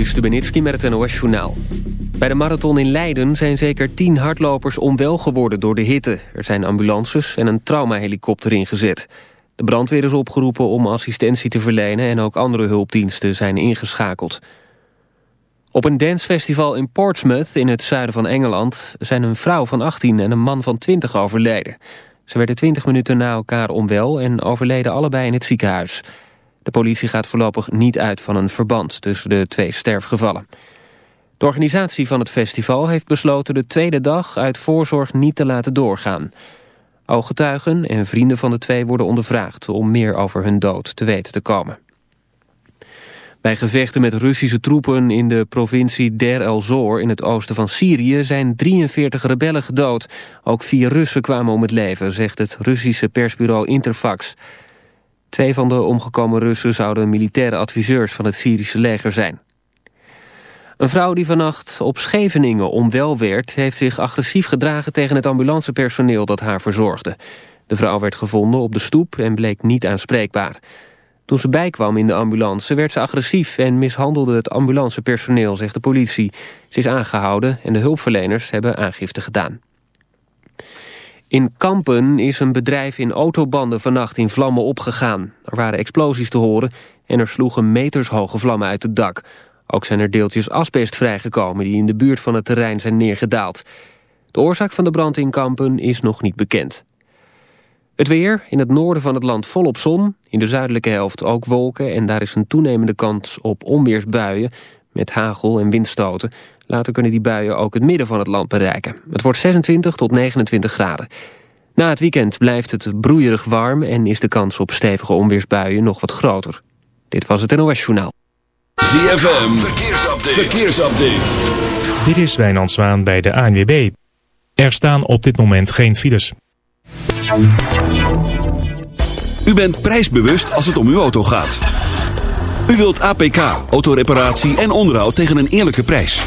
Joris met het NOS-journaal. Bij de marathon in Leiden zijn zeker tien hardlopers onwel geworden door de hitte. Er zijn ambulances en een traumahelikopter ingezet. De brandweer is opgeroepen om assistentie te verlenen... en ook andere hulpdiensten zijn ingeschakeld. Op een dancefestival in Portsmouth in het zuiden van Engeland... zijn een vrouw van 18 en een man van 20 overleden. Ze werden 20 minuten na elkaar onwel en overleden allebei in het ziekenhuis... De politie gaat voorlopig niet uit van een verband tussen de twee sterfgevallen. De organisatie van het festival heeft besloten de tweede dag uit voorzorg niet te laten doorgaan. Ooggetuigen en vrienden van de twee worden ondervraagd om meer over hun dood te weten te komen. Bij gevechten met Russische troepen in de provincie Der el-Zor in het oosten van Syrië zijn 43 rebellen gedood. Ook vier Russen kwamen om het leven, zegt het Russische persbureau Interfax. Twee van de omgekomen Russen zouden militaire adviseurs van het Syrische leger zijn. Een vrouw die vannacht op Scheveningen onwel werd... heeft zich agressief gedragen tegen het ambulancepersoneel dat haar verzorgde. De vrouw werd gevonden op de stoep en bleek niet aanspreekbaar. Toen ze bijkwam in de ambulance werd ze agressief... en mishandelde het ambulancepersoneel, zegt de politie. Ze is aangehouden en de hulpverleners hebben aangifte gedaan. In Kampen is een bedrijf in autobanden vannacht in vlammen opgegaan. Er waren explosies te horen en er sloegen metershoge vlammen uit het dak. Ook zijn er deeltjes asbest vrijgekomen die in de buurt van het terrein zijn neergedaald. De oorzaak van de brand in Kampen is nog niet bekend. Het weer, in het noorden van het land volop zon, in de zuidelijke helft ook wolken... en daar is een toenemende kans op onweersbuien met hagel en windstoten. Later kunnen die buien ook het midden van het land bereiken. Het wordt 26 tot 29 graden. Na het weekend blijft het broeierig warm en is de kans op stevige onweersbuien nog wat groter. Dit was het NOS Journaal. ZFM, verkeersupdate. verkeersupdate. Dit is Wijnand Zwaan bij de ANWB. Er staan op dit moment geen files. U bent prijsbewust als het om uw auto gaat. U wilt APK, autoreparatie en onderhoud tegen een eerlijke prijs.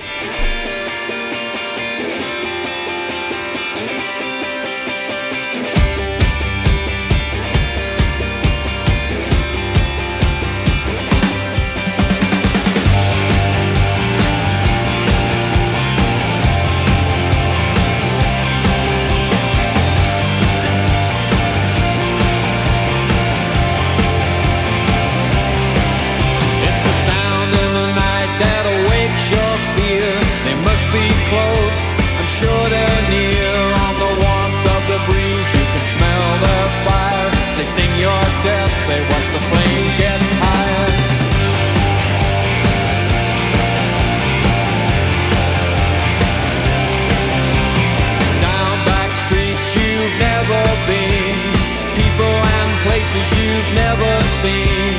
never seen.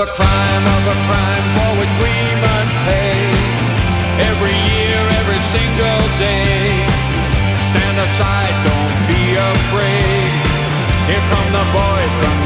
Of a crime, of a crime for which we must pay. Every year, every single day. Stand aside, don't be afraid. Here come the boys from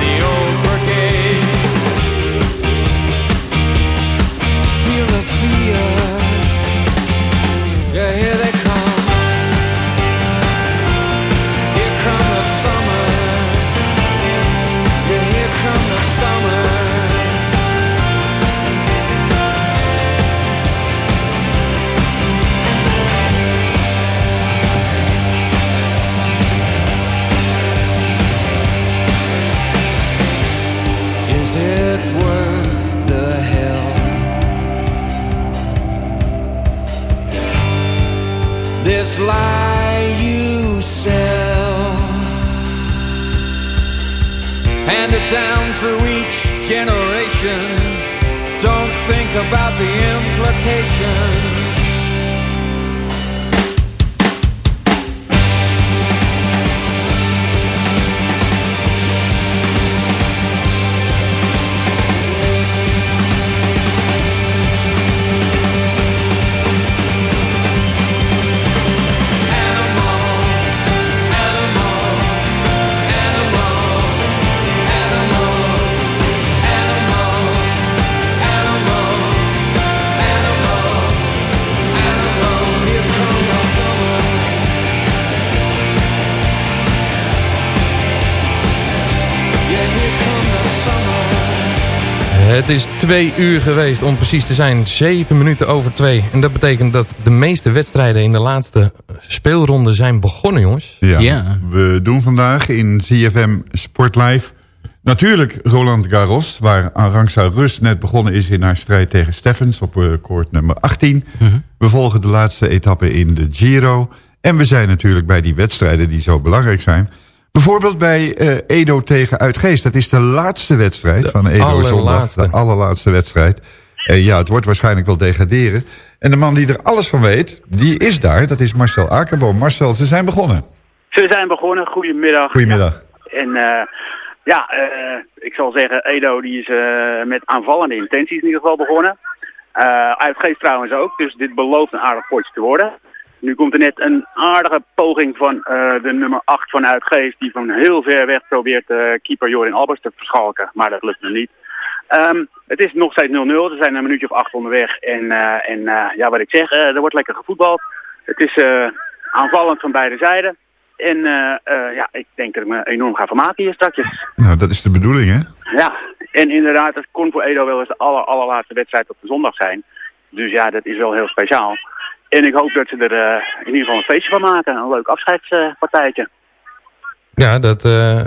Het is twee uur geweest om precies te zijn. Zeven minuten over twee. En dat betekent dat de meeste wedstrijden in de laatste speelronde zijn begonnen, jongens. Ja. Ja. We doen vandaag in ZFM Sport Live natuurlijk Roland Garros... waar Arantxa Rus net begonnen is in haar strijd tegen Steffens op uh, koord nummer 18. We volgen de laatste etappe in de Giro. En we zijn natuurlijk bij die wedstrijden die zo belangrijk zijn... Bijvoorbeeld bij eh, Edo tegen Uitgeest. Dat is de laatste wedstrijd De van Edo zondag. De allerlaatste wedstrijd. Eh, ja, het wordt waarschijnlijk wel degraderen. En de man die er alles van weet, die is daar. Dat is Marcel Akerboom. Marcel, ze zijn begonnen. Ze zijn begonnen. Goedemiddag. Goedemiddag. En eh, ja, eh, ik zal zeggen, Edo die is eh, met aanvallende intenties in ieder geval begonnen. Eh uitgeest trouwens ook, dus dit belooft een aardig potje te worden. Nu komt er net een aardige poging van eh, de nummer 8 van Uitgeest... die van heel ver weg probeert eh, keeper Jorin Albers te verschalken. Maar dat lukt nog niet. Ehm, het is nog steeds 0-0. Er zijn een minuutje of acht onderweg. En, eh, en ja, wat ik zeg, er wordt lekker gevoetbald. Het is aanvallend van beide zijden. En ja, ik denk dat ik me enorm ga vermaken hier straks. Nou, dat is de bedoeling, hè? Ja, en inderdaad, het kon voor Edo wel eens de aller, allerlaatste wedstrijd op de zondag zijn. Dus ja, dat is wel heel speciaal. En ik hoop dat ze er eh, in ieder geval een feestje van maken. Een leuk afscheidspartijtje. Ja, dat, eh,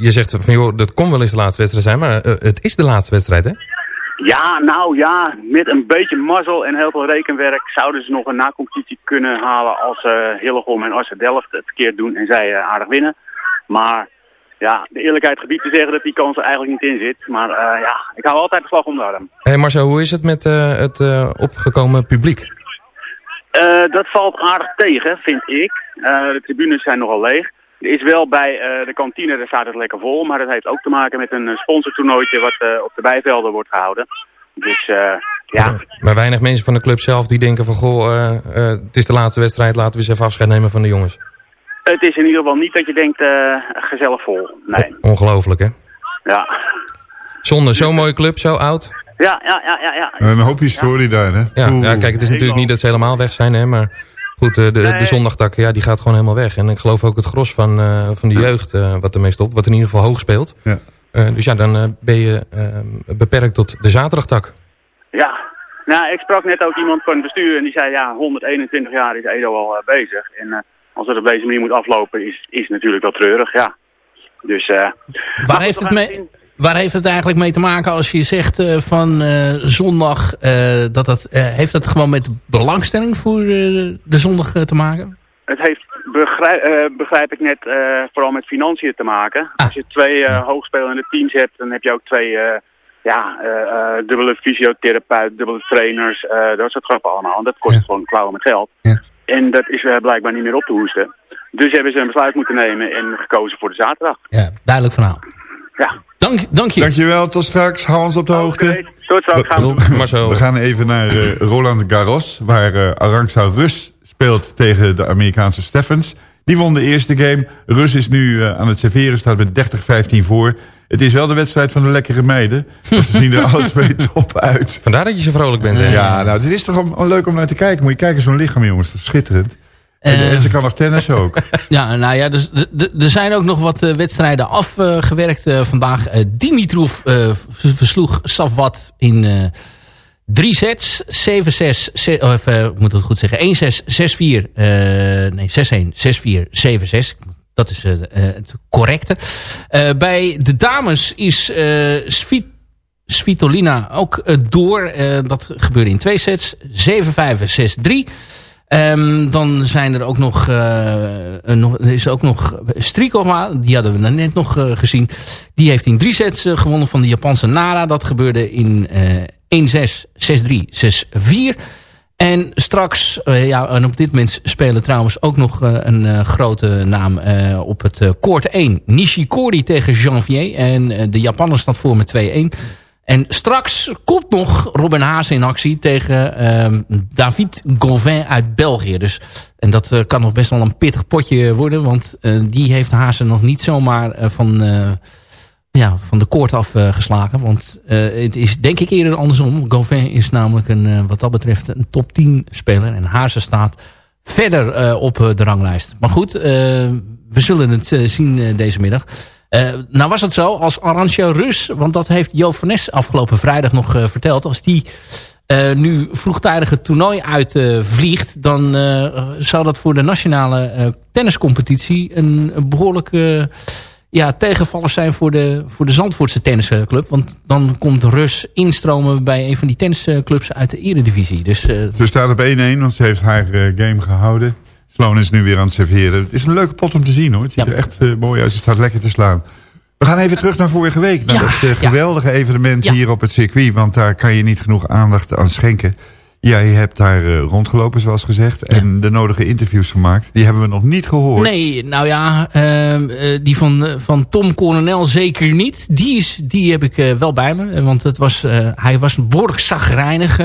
je zegt van joh, dat kon wel eens de laatste wedstrijd zijn, maar eh, het is de laatste wedstrijd, hè? Ja, nou ja, met een beetje mazzel en heel veel rekenwerk zouden ze nog een nacompetitie kunnen halen als eh Hillegom en Assen Delft het verkeerd doen en zij aardig winnen. Maar ja, de eerlijkheid gebied te zeggen dat die kans er eigenlijk niet in zit. Maar ja, ik hou altijd de slag om de arm. Hé Marcel, hoe is het met het opgekomen publiek? Eh, dat valt aardig tegen, vind ik. Eh, de tribunes zijn nogal leeg. Er is wel bij eh, de kantine, daar staat het lekker vol. Maar dat heeft ook te maken met een sponsortoernooitje wat op de bijvelden wordt gehouden. Dus ja, Maar weinig mensen van de club zelf die denken van goh, het is de laatste wedstrijd, laten we eens even afscheid nemen van de jongens. het is in ieder geval niet dat je denkt gezellig vol. Nee, Ongelooflijk, hè? ja. Zonde, zo'n mooie club, zo oud. Ja, ja, ja, ja, ja. Een hoop historie daar, hè? Ja, ja, kijk, het is natuurlijk niet dat ze helemaal weg zijn, hè, maar goed, eh, de, de zondagtak, ja, die gaat gewoon helemaal weg. En ik geloof ook het gros van, eh, van de jeugd, eh, wat ermee stopt, wat in ieder geval hoog speelt. Ja. Eh, dus ja, dan ben je beperkt tot de zaterdagtak. Ja, nou, ik sprak net ook iemand van het bestuur en die zei ja, 121 jaar is Edo al bezig. En eh, als het op deze manier moet aflopen is, is natuurlijk wel treurig, ja. Dus eh, Waar heeft, het mee, waar heeft het eigenlijk mee te maken als je zegt eh, van eh, zondag... eh, dat dat, heeft dat gewoon met belangstelling voor de zondag te maken? het heeft, begrijp, begrijp ik net, vooral met financiën te maken. Ah. Als je twee hoogspelende teams hebt, dan heb je ook twee ja, dubbele fysiotherapeut, dubbele trainers, dat soort grappen allemaal. En dat kost Ja. gewoon klauwen met geld. Ja. En dat is blijkbaar niet meer op te hoesten. Dus hebben ze een besluit moeten nemen en gekozen voor de zaterdag. Ja, duidelijk verhaal. Ja, Dank, dank je. Dankjewel, tot straks. Hou ons op de hoogte. Tot straks. Gaan we. Marcel. We gaan even naar eh, Roland Garros, waar uh, Arantxa Rus speelt tegen de Amerikaanse Steffens. Die won de eerste game. Rus is nu eh, aan het serveren, staat met 30-15 voor. Het is wel de wedstrijd van de lekkere meiden. Ze zien er alle twee top uit. Vandaar dat je zo vrolijk bent. Hè? Ja, nou, het is toch om, om leuk om naar te kijken. Moet je kijken, zo'n lichaam, jongens. Dat is schitterend. En, Eh. ze kan nog tennis ook. Ja, nou ja, dus er zijn ook nog wat eh, wedstrijden afgewerkt eh, vandaag. Dimitrov versloeg Safwat in drie sets. 7-6, ze- of ik moet het goed zeggen, 1-6, 6-4, eh, nee 6-1, 6-4, 7-6. Dat is het correcte. Bij de dames is Svit Svitolina ook door. Dat gebeurde in twee sets. 7-5 en 6-3. Ehm, dan zijn er ook nog, er is ook nog Strikova, die hadden we net nog eh, gezien. Die heeft in drie sets eh, gewonnen van de Japanse Nara. Dat gebeurde in eh 1-6, 6-3, 6-4. En straks, ja, en op dit moment spelen trouwens ook nog een grote naam op het koord 1. Nishikori tegen Janvier. En de Japaner staat voor met 2-1. En straks komt nog Robin Haase in actie tegen ehm, David Gauvin uit België. Dus, en dat eh, kan nog best wel een pittig potje worden. Want eh, die heeft Haase nog niet zomaar eh, van, ja, van de koord af eh, geslagen. Want het is denk ik eerder andersom. Gauvin is namelijk een, wat dat betreft een top 10 speler. En Haase staat verder op de ranglijst. Maar goed, we zullen het zien deze middag. Eh, nou was het zo, als Arantxa Rus, want dat heeft Jo afgelopen vrijdag nog eh, verteld. Als die eh, nu vroegtijdig het toernooi uitvliegt, dan zou dat voor de nationale tenniscompetitie een, een behoorlijke ja, tegenvaller zijn voor de, voor de Zandvoortse tennisclub. Want dan komt Rus instromen bij een van die tennisclubs uit de eredivisie. Dus eh, Ze staat op 1-1, want ze heeft haar game gehouden. Sloan is nu weer aan het serveren. Het is een leuke pot om te zien hoor. Het ziet Ja. er echt eh, mooi uit. Ze staat lekker te slaan. We gaan even terug naar vorige week. Naar Ja, dat eh, ja. geweldige evenement hier op het circuit. Want daar kan je niet genoeg aandacht aan schenken. Jij hebt daar eh, rondgelopen zoals gezegd. En de nodige interviews gemaakt. Die hebben we nog niet gehoord. Nee, nou ja, ehm, eh, die van, eh, van Tom Coronel zeker niet. Die, is, die heb ik wel bij me. Want het was, hij was behoorlijk zagrijnig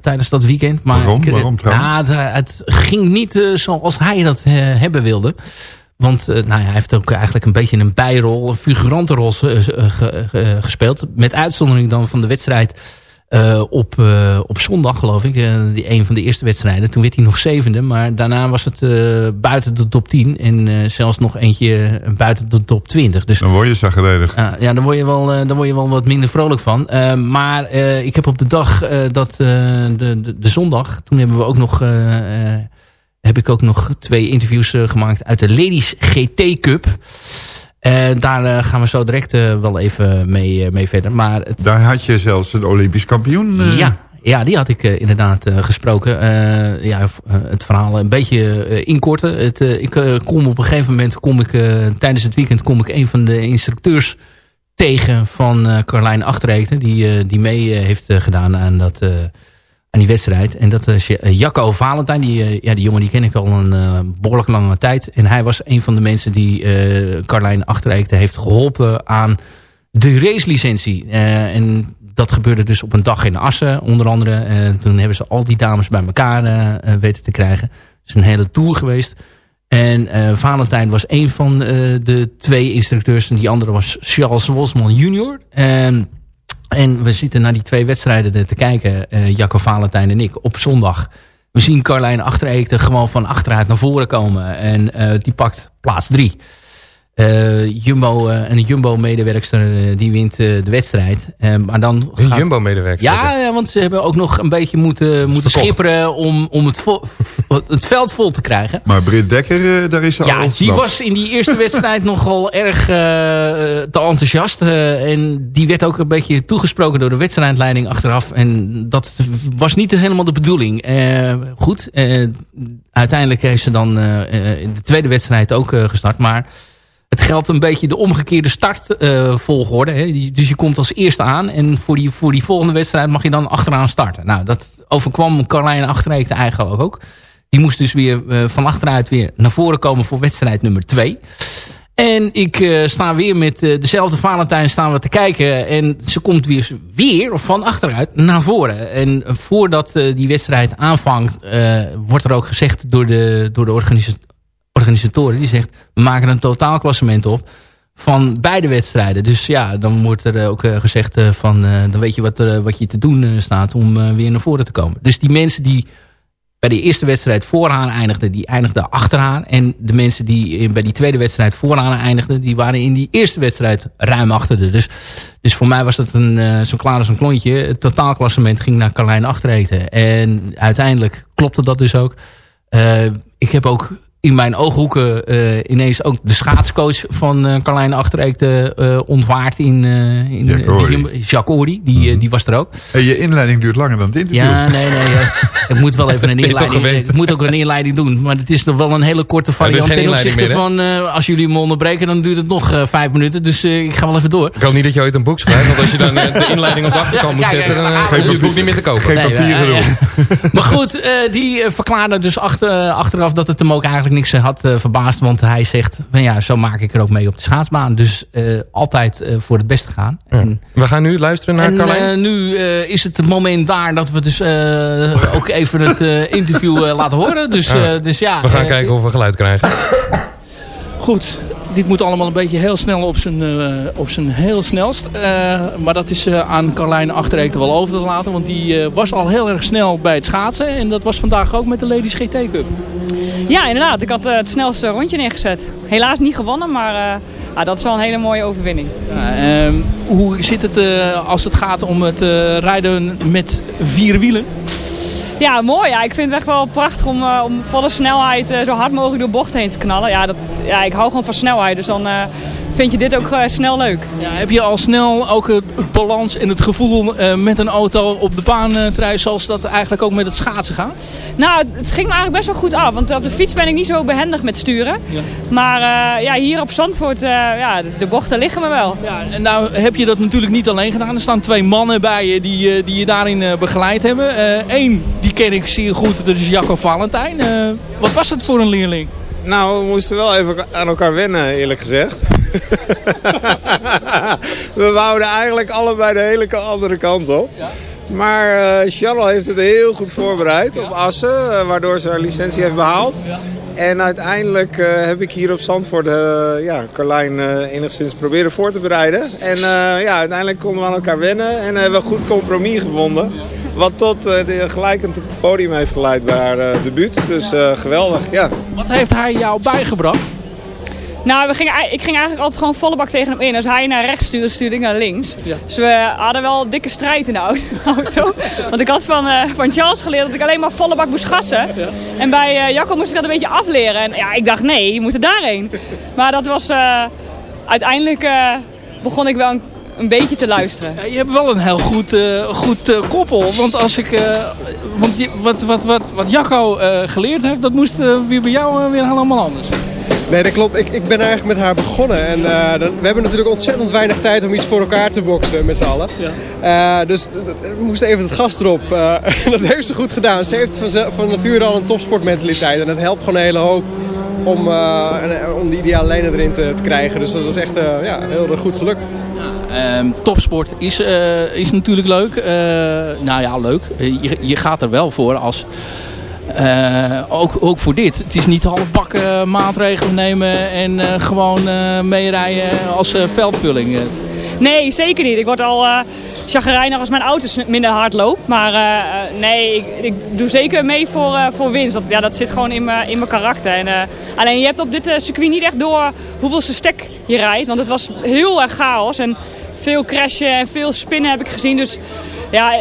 tijdens dat weekend. Maar Waarom? ik, Waarom trouwens? nou, het, ging niet zoals hij dat hebben wilde. Want nou ja, hij heeft ook eigenlijk een beetje een bijrol, een ge- ge- gespeeld. Met uitzondering dan van de wedstrijd eh, op, eh, op zondag, geloof ik. eh, die een van de eerste wedstrijden. Toen werd hij nog zevende. Maar daarna was het buiten de top 10. En zelfs nog eentje buiten de top 20. Dus Dan word je zagrijnig. ja, ja, daar word je wel, daar word je wel wat minder vrolijk van. Maar ik heb op de dag dat de, de, de zondag, toen hebben we ook nog, heb ik ook nog twee interviews gemaakt uit de Ladies GT Cup. Eh, daar eh, gaan we zo direct eh, wel even mee, mee verder. Maar het, Daar had je zelfs een Olympisch kampioen. ja, ja, die had ik inderdaad gesproken. Ja, het verhaal een beetje inkorten. Het, ik kom op een gegeven moment, kom ik, tijdens het weekend, kom ik een van de instructeurs tegen van Carlijn Achterreekten. Die, die mee heeft gedaan aan, dat, aan die wedstrijd. En dat is eh, Jacco Valentijn. Die, eh, ja, die jongen die ken ik al een eh, behoorlijk lange tijd. En hij was een van de mensen die Carlijn Achterreekten heeft geholpen aan de racelicentie. En dat gebeurde dus op een dag in Assen, onder andere. Eh, toen hebben ze al die dames bij elkaar weten te krijgen. Het is een hele tour geweest. En Valentijn was een van de twee instructeurs. En die andere was Charles Wolsman junior. En, en we zitten naar die twee wedstrijden te kijken. eh Jacco Valentijn en ik op zondag. We zien Carlijn Achtereekte gewoon van achteruit naar voren komen. En eh, die pakt plaats drie. Eh, Jumbo, eh, een Jumbo-medewerkster eh, die wint eh, de wedstrijd. Eh, maar dan Een gaat- Jumbo-medewerker. ja, ja, want ze hebben ook nog een beetje moeten, moeten schipperen om, om het, het veld vol te krijgen. Maar Britt Dekker, eh, daar is ze al Ja, die was in die eerste wedstrijd nogal erg eh, te enthousiast. eh, en die werd ook een beetje toegesproken door de wedstrijdleiding achteraf. En dat was niet helemaal de bedoeling. Eh, goed, eh, uiteindelijk heeft ze dan in de tweede wedstrijd ook eh, gestart. Maar het geldt een beetje de omgekeerde startvolgorde. hè. Die- dus je komt als eerste aan. En voor die, voor die volgende wedstrijd mag je dan achteraan starten. Nou, dat overkwam Carlijn Achterreekte eigenlijk ook. Die moest dus weer eh, van achteruit weer naar voren komen voor wedstrijd nummer 2. En ik uh, sta weer met uh, dezelfde Valentijn staan we te kijken. En ze komt weer, weer of van achteruit naar voren. En voordat uh, die wedstrijd aanvangt... wordt er ook gezegd door de, door de organisa die zegt, we maken een totaalklassement op van beide wedstrijden. Dus ja, dan wordt er ook gezegd van... dan weet je wat, er, wat je te doen staat om weer naar voren te komen. Dus die mensen die bij de eerste wedstrijd voor haar eindigden, die eindigden achter haar. En de mensen die bij die tweede wedstrijd voor haar eindigden, die waren in die eerste wedstrijd ruim achter de. Dus, dus voor mij was dat een, zo klaar als een klontje. Het totaalklassement ging naar Carlijn Achtereten. En uiteindelijk klopte dat dus ook. Ik heb ook in mijn ooghoeken uh, ineens ook de schaatscoach van uh, Carlijn Achterreek uh, ontwaard in, in Jacques Ory. Die, mm -hmm. die was er ook. En je inleiding duurt langer dan het interview. Ja, nee, nee. ik moet wel even een inleiding Ik moet ook een inleiding doen. Maar het is nog wel een hele korte variant. Ja, ten opzichte meer, van, als jullie me onderbreken, dan duurt het nog vijf minuten. Dus ik ga wel even door. Ik hoop niet dat je ooit een boek schrijft. Want als je dan de inleiding op de achterkant moet zetten, dan is het boek niet meer te kopen. Geen papier. Maar goed, die verklaarde dus achter, achteraf dat het hem ook eigenlijk niks had uh, verbaasd. Want hij zegt, nou ja, zo maak ik er ook mee op de schaatsbaan. Dus uh, altijd uh, voor het beste gaan. Ja. En, we gaan nu luisteren naar en, Carlijn. nu is het het moment daar dat we dus ook even het interview laten horen. Dus ja. dus ja we gaan kijken of we geluid krijgen. Goed, dit moet allemaal een beetje heel snel op zijn, uh, op zijn heel snelst. Uh, maar dat is uh, aan Carlijn Achterreek wel over te laten. Want die was al heel erg snel bij het schaatsen. En dat was vandaag ook met de Ladies GT Cup. Ja, inderdaad. Ik had het snelste rondje neergezet. Helaas niet gewonnen, maar ah, dat is wel een hele mooie overwinning. Ehm, hoe zit het als het gaat om het rijden met vier wielen? Ja, mooi. Ja. Ik vind het echt wel prachtig om, uh, om volle snelheid uh, zo hard mogelijk door bochten heen te knallen. Ja, dat, ja, ik hou gewoon van snelheid, dus dan uh, vind je dit ook snel leuk. Ja, heb je al snel ook het, balans en het gevoel met een auto op de baan te rijden zoals dat eigenlijk ook met het schaatsen gaat? Nou, het, het, ging me eigenlijk best wel goed af, want op de fiets ben ik niet zo behendig met sturen. Ja. Maar ja, hier op Zandvoort, ja, de bochten liggen me wel. Ja, en nou heb je dat natuurlijk niet alleen gedaan. Er staan twee mannen bij je die, die je daarin begeleid hebben. Eén die ken ik zeer goed, dat is Jacco Valentijn. Uh, wat was het voor een leerling? Nou, we moesten wel even aan elkaar wennen, eerlijk gezegd. we wouden eigenlijk allebei de hele andere kant op. Ja. Maar uh, Charles heeft het heel goed voorbereid ja. op Assen, uh, waardoor ze haar licentie heeft behaald. Ja. En uiteindelijk uh, heb ik hier op Zandvoort ja, Carlijn enigszins proberen voor te bereiden. En ja, uiteindelijk konden we aan elkaar wennen en hebben we een goed compromis gevonden. Wat tot de gelijkend podium heeft geleid bij haar debuut. Dus geweldig, ja. Wat heeft hij jou bijgebracht? Nou, we gingen, ik ging eigenlijk altijd gewoon volle bak tegen hem in. Als hij naar rechts stuurde, stuurde ik naar links. Ja. Dus we hadden wel een dikke strijd in de auto. Want ik had van, uh, van Charles geleerd dat ik alleen maar volle bak moest gassen. Ja. En bij uh, Jacco moest ik dat een beetje afleren. En ja, ik dacht, nee, je moet er daarheen. Maar dat was... Uh, uiteindelijk begon ik wel een een beetje te luisteren. Ja, je hebt wel een heel goed, uh, goed uh, koppel. Want als ik. Uh, want je, wat, wat, wat, wat Jacco geleerd heeft, dat moest weer bij jou weer helemaal anders. Nee, dat klopt. Ik, ik ben eigenlijk met haar begonnen. En dat, we hebben natuurlijk ontzettend weinig tijd om iets voor elkaar te boksen met z'n allen. Ja. dus we moesten even het gas erop. dat heeft ze goed gedaan. Ze heeft van, van nature al een topsportmentaliteit. En dat helpt gewoon een hele hoop om, om die ideale lijnen erin te, te, krijgen. Dus dat was echt ja, heel goed gelukt. Um, topsport is, is natuurlijk leuk. Nou ja, leuk. Je, je gaat er wel voor als... Uh, ook, ook voor dit. Het is niet halfbak maatregelen nemen en gewoon meerijden als veldvulling. Nee, zeker niet. Ik word al uh, chagrijnig als mijn auto minder hard loopt. Maar nee, ik, ik, doe zeker mee voor, voor winst. Dat, ja, dat zit gewoon in mijn karakter. En, alleen je hebt op dit circuit niet echt door hoeveel stek je rijdt. Want het was heel erg chaos. En veel crashen en veel spinnen heb ik gezien. Dus ja,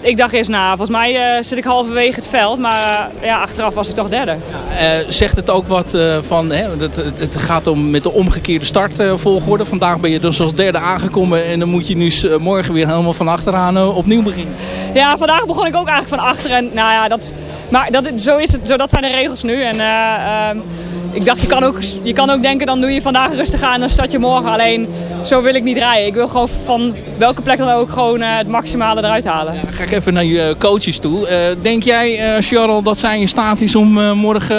ik dacht eerst, nou, volgens mij uh, zit ik halverwege het veld. Maar uh, ja, achteraf was ik toch derde. Ja, uh, zegt het ook wat van, hè, het, het, gaat om met de omgekeerde startvolgorde. Vandaag ben je dus als derde aangekomen en dan moet je nu morgen weer helemaal van achteraan opnieuw beginnen. Ja, vandaag begon ik ook eigenlijk van achter. En, nou ja, dat, maar dat, zo, is het, zo, dat zijn de regels nu. En, eh, ehm, ik dacht, je kan, ook, je kan ook denken, dan doe je vandaag rustig aan en dan start je morgen. Alleen, zo wil ik niet rijden. Ik wil gewoon van welke plek dan ook gewoon uh, het maximale eruit halen. Ja, ga ik even naar je coaches toe. Uh, denk jij, uh, Charles, dat zij in staat is om morgen...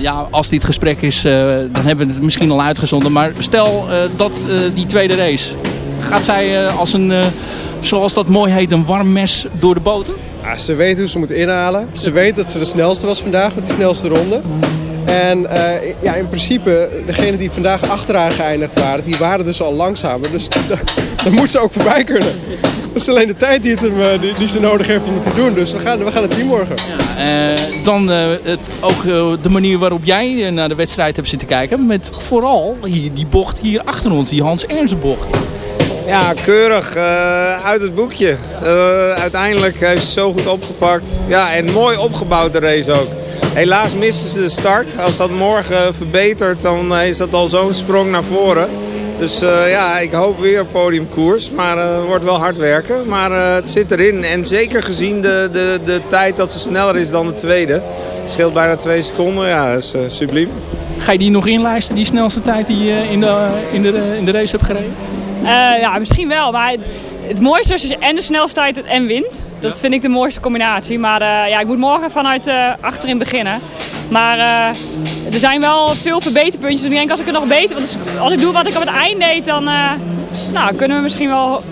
ja, als dit gesprek is, dan hebben we het misschien al uitgezonden. Maar stel dat die tweede race... Gaat zij als een, zoals dat mooi heet, een warm mes door de boter? Ja, ze weet hoe ze moet inhalen. Ze weet dat ze de snelste was vandaag met die snelste ronde. En uh, ja, in principe, degenen die vandaag achter haar geëindigd waren, die waren dus al langzamer. Dus daar moet ze ook voorbij kunnen. Dat is alleen de tijd die, het hem, die, die, ze nodig heeft om het te doen. Dus we gaan, we gaan het zien morgen. Ja, uh, dan uh, het, ook de manier waarop jij naar de wedstrijd hebt zitten kijken. Met vooral hier, die bocht hier achter ons, die Hans Ernst bocht. Ja, keurig. uit het boekje. uiteindelijk heeft ze zo goed opgepakt. Ja, en mooi opgebouwd de race ook. Helaas missen ze de start. Als dat morgen verbetert, dan is dat al zo'n sprong naar voren. Dus uh, ja, ik hoop weer podiumkoers. Maar het uh, wordt wel hard werken. Maar uh, het zit erin. En zeker gezien de, de, de tijd dat ze sneller is dan de tweede. Het scheelt bijna twee seconden. Ja, dat is subliem. Ga je die nog inlijsten, die snelste tijd die je in de, in de, in de race hebt gereden? ja, misschien wel. Maar het mooiste is als je en de snelste tijd en wint. Dat vind ik de mooiste combinatie. Maar uh, ja, ik moet morgen vanuit uh, achterin beginnen. Maar uh, er zijn wel veel verbeterpuntjes. Dus ik denk als ik het nog beter... Want als ik doe wat ik op het eind deed, dan nou, kunnen we misschien wel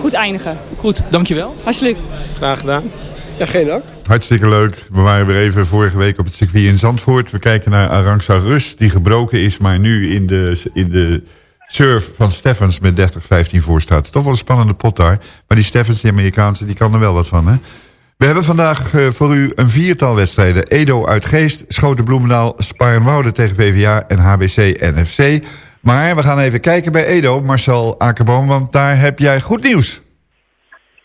goed eindigen. Goed, dankjewel. Alsjeblieft. Graag gedaan. Ja, geen dank. Hartstikke leuk. We waren weer even vorige week op het circuit in Zandvoort. We kijken naar Arantxa Rus, die gebroken is, maar nu in de... In de Surf van Steffens met 30-15 voor staat. Toch wel een spannende pot daar. Maar die Steffens, die Amerikaanse, die kan er wel wat van. Hè? We hebben vandaag uh, voor u een viertal wedstrijden. Edo uit Geest, Schoten Bloemendaal, Sparenwoude tegen VVA en HBC NFC. Maar we gaan even kijken bij Edo, Marcel Akerboom, want daar heb jij goed nieuws.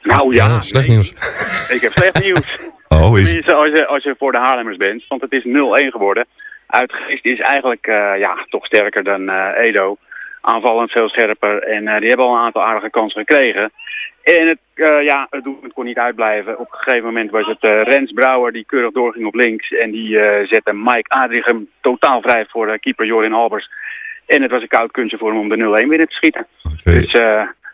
Nou ja, ja slecht nieuws. Ik heb slecht nieuws. Oh, is... Als je, als je voor de Haarlemmers bent, want het is 0-1 geworden. Uitgeest is eigenlijk uh, ja, toch sterker dan uh, Edo aanvallend veel scherper. En uh, die hebben al een aantal aardige kansen gekregen. En het, uh, ja, het doelpunt kon niet uitblijven. Op een gegeven moment was het uh, Rens Brouwer die keurig doorging op links. En die zette Mike Adrichem totaal vrij voor keeper Jorin Albers. En het was een koud kunstje voor hem om de 0-1 binnen te schieten. Okay. Dus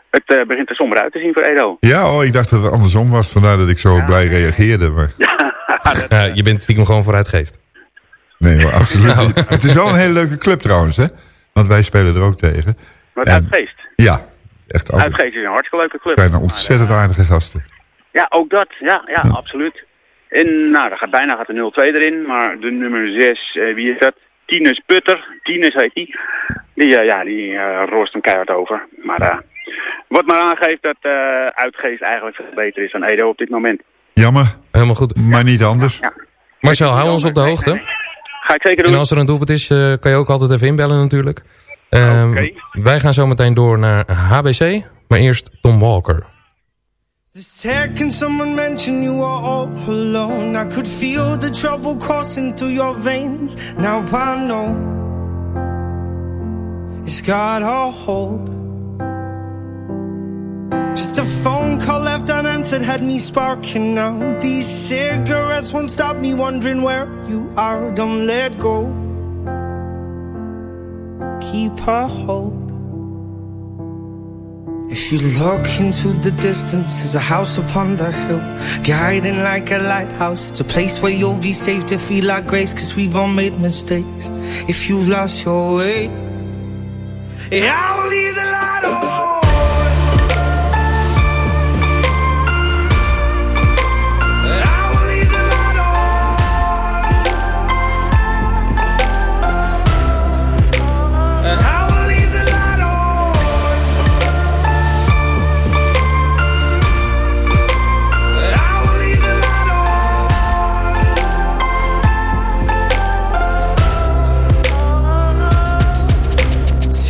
het begint er somber uit te zien voor Edo. Ja, oh, ik dacht dat het andersom was. Vandaar dat ik zo ja. blij reageerde. Maar... Ja, je bent stiekem gewoon vooruitgeest. Nee, maar absoluut nou. Het is wel een hele leuke club trouwens, hè? Want wij spelen er ook tegen. Wat en, Uitgeest? Ja. Echt altijd. Uitgeest is een hartstikke leuke club. Zijn ontzettend maar, aardige gasten. Ja, ook dat. Ja, ja, ja. absoluut. En nou, daar gaat, bijna gaat de 0-2 erin. Maar de nummer 6, eh, wie is dat? Tinus Putter. Tinus heet die. Die, uh, ja, die uh, roost hem keihard over. Maar wat maar aangeeft dat Uitgeest eigenlijk veel beter is dan Edo op dit moment. Jammer. Helemaal goed. Maar ja. niet anders. Ja. Marcel, hou ons op de hoogte. Ga ik zeker doen. En als er een doelpunt is, uh, kan je ook altijd even inbellen natuurlijk. Uh, okay. Wij gaan zo meteen door naar HBC, maar eerst Tom Walker. The second someone mentioned you were all alone I could feel the trouble coursing through your veins Now I know It's got a hold Just a phone call left unanswered had me sparking now. These cigarettes won't stop me wondering where you are. Don't let go. Keep a hold. If you look into the distance, there's a house upon the hill, guiding like a lighthouse. It's a place where you'll be safe to feel like grace, cause we've all made mistakes. If you've lost your way, I'll leave the light on.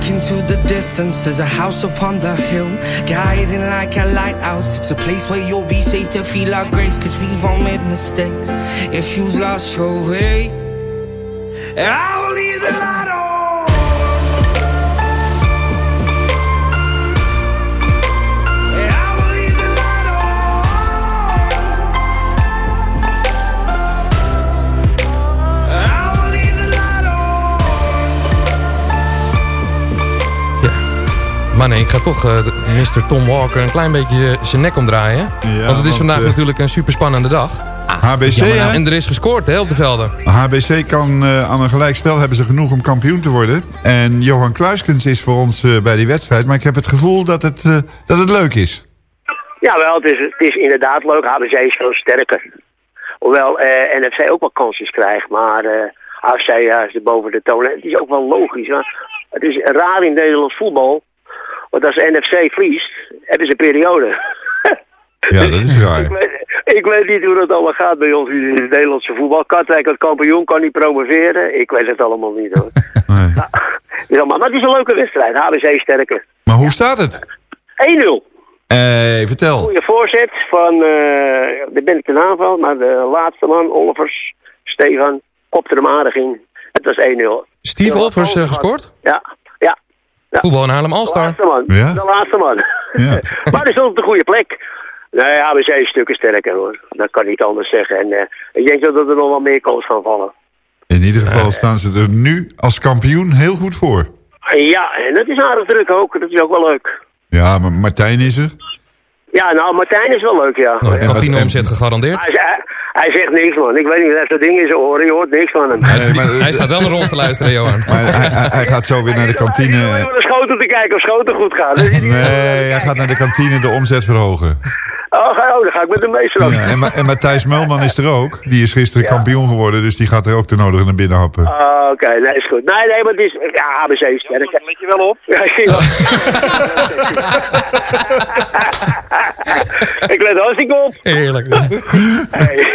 look into the distance, there's a house upon the hill, guiding like a lighthouse. It's a place where you'll be safe to feel our grace, cause we've all made mistakes. If you've lost your way, I will leave the light Maar nee, ik ga toch eh, de- Mr. Tom Walker een klein beetje zijn nek omdraaien. want het is want, vandaag eh, natuurlijk een superspannende dag. HBC, Ja, maar- hè? En er is gescoord hè, op de velden. HBC kan eh, aan een gelijkspel hebben ze genoeg om kampioen te worden. En Johan Kluiskens is voor ons eh, bij die wedstrijd. Maar ik heb het gevoel dat het, eh, dat het leuk is. Jawel, het is, het is inderdaad leuk. HBC is veel sterker. Hoewel eh, NFC ook wel kansjes krijgt. Maar eh ja, is er boven de toon. Het is ook wel logisch. Maar het is raar in Nederlands voetbal. Want als NFC verliest, hebben ze een periode. Ja, dat is ik, weet, ik weet niet hoe dat allemaal gaat bij ons in het Nederlandse voetbal. Katwijk als kampioen kan niet promoveren. Ik weet het allemaal niet hoor. Is allemaal- maar het is een leuke wedstrijd. HBC sterker. 1-0. Maar hoe staat het? Eh, vertel. Goede voorzet van, eh de ben ik de aanval, maar de laatste man, Olivers, Stefan, kopte hem aardig in. Het was 1-0. Steve Olvers eh, gescoord? Ja, ja. Voetbal in Haarlem De All-Star. laatste man. Ja. De laatste man. Ja. maar hij stond op de goede plek. Nee, HBC is stukken sterker hoor. Dat kan niet anders zeggen. En eh, ik denk dat er nog wel meer kans gaan vallen. In ieder geval staan ze er nu als kampioen heel goed voor. Ja, en dat is aardig druk ook. Dat is ook wel leuk. Ja, maar Martijn is er. Ja, nou, Martijn is wel leuk, ja. Nou, kantine omzet gegarandeerd. Hij, hij, hij zegt niks, man. Ik weet niet, hij heeft dat ding in zijn oren. Je hoort niks van hem. Hij staat wel naar ons te luisteren, Johan. Maar hij, hij, hij gaat zo weer naar de kantine. naar de schoten te kijken of schoten goed gaan. Dus die- Nee, hij gaat naar de kantine de omzet verhogen. Oh, ga, oh, dan ga ik met hem mee straks. Ja, en, Ma- en Matthijs Mulman is er ook. Die is gisteren kampioen geworden, dus die gaat er ook de nodige naar binnen happen. Ah, Oké, nee, is goed. Nee, nee, maar het is... Ja, ABC is sterk. Let je wel op? Ja, ik ik let hartstikke op. Heerlijk.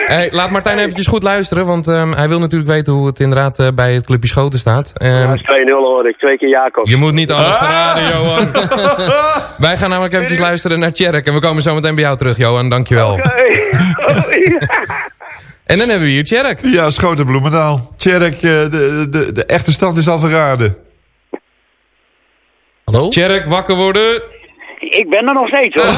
Hey, laat Martijn eventjes goed luisteren, want ehm, hij wil natuurlijk weten hoe het inderdaad eh, bij het clubje Schoten staat. Ehm, Dat is 2-0 hoor ik. Twee keer Jacob. je moet niet alles verraden, Johan. Wij gaan namelijk eventjes luisteren naar Tjerk en we komen zo meteen bij jou terug, Johan. Dankjewel. En dan hebben we hier Tjerk. Ja, Schoten Bloemendaal. Tjerk, eh, de, de, de echte stand is al verraden. Hallo? Tjerk, wakker worden. Ik ben er nog steeds hoor.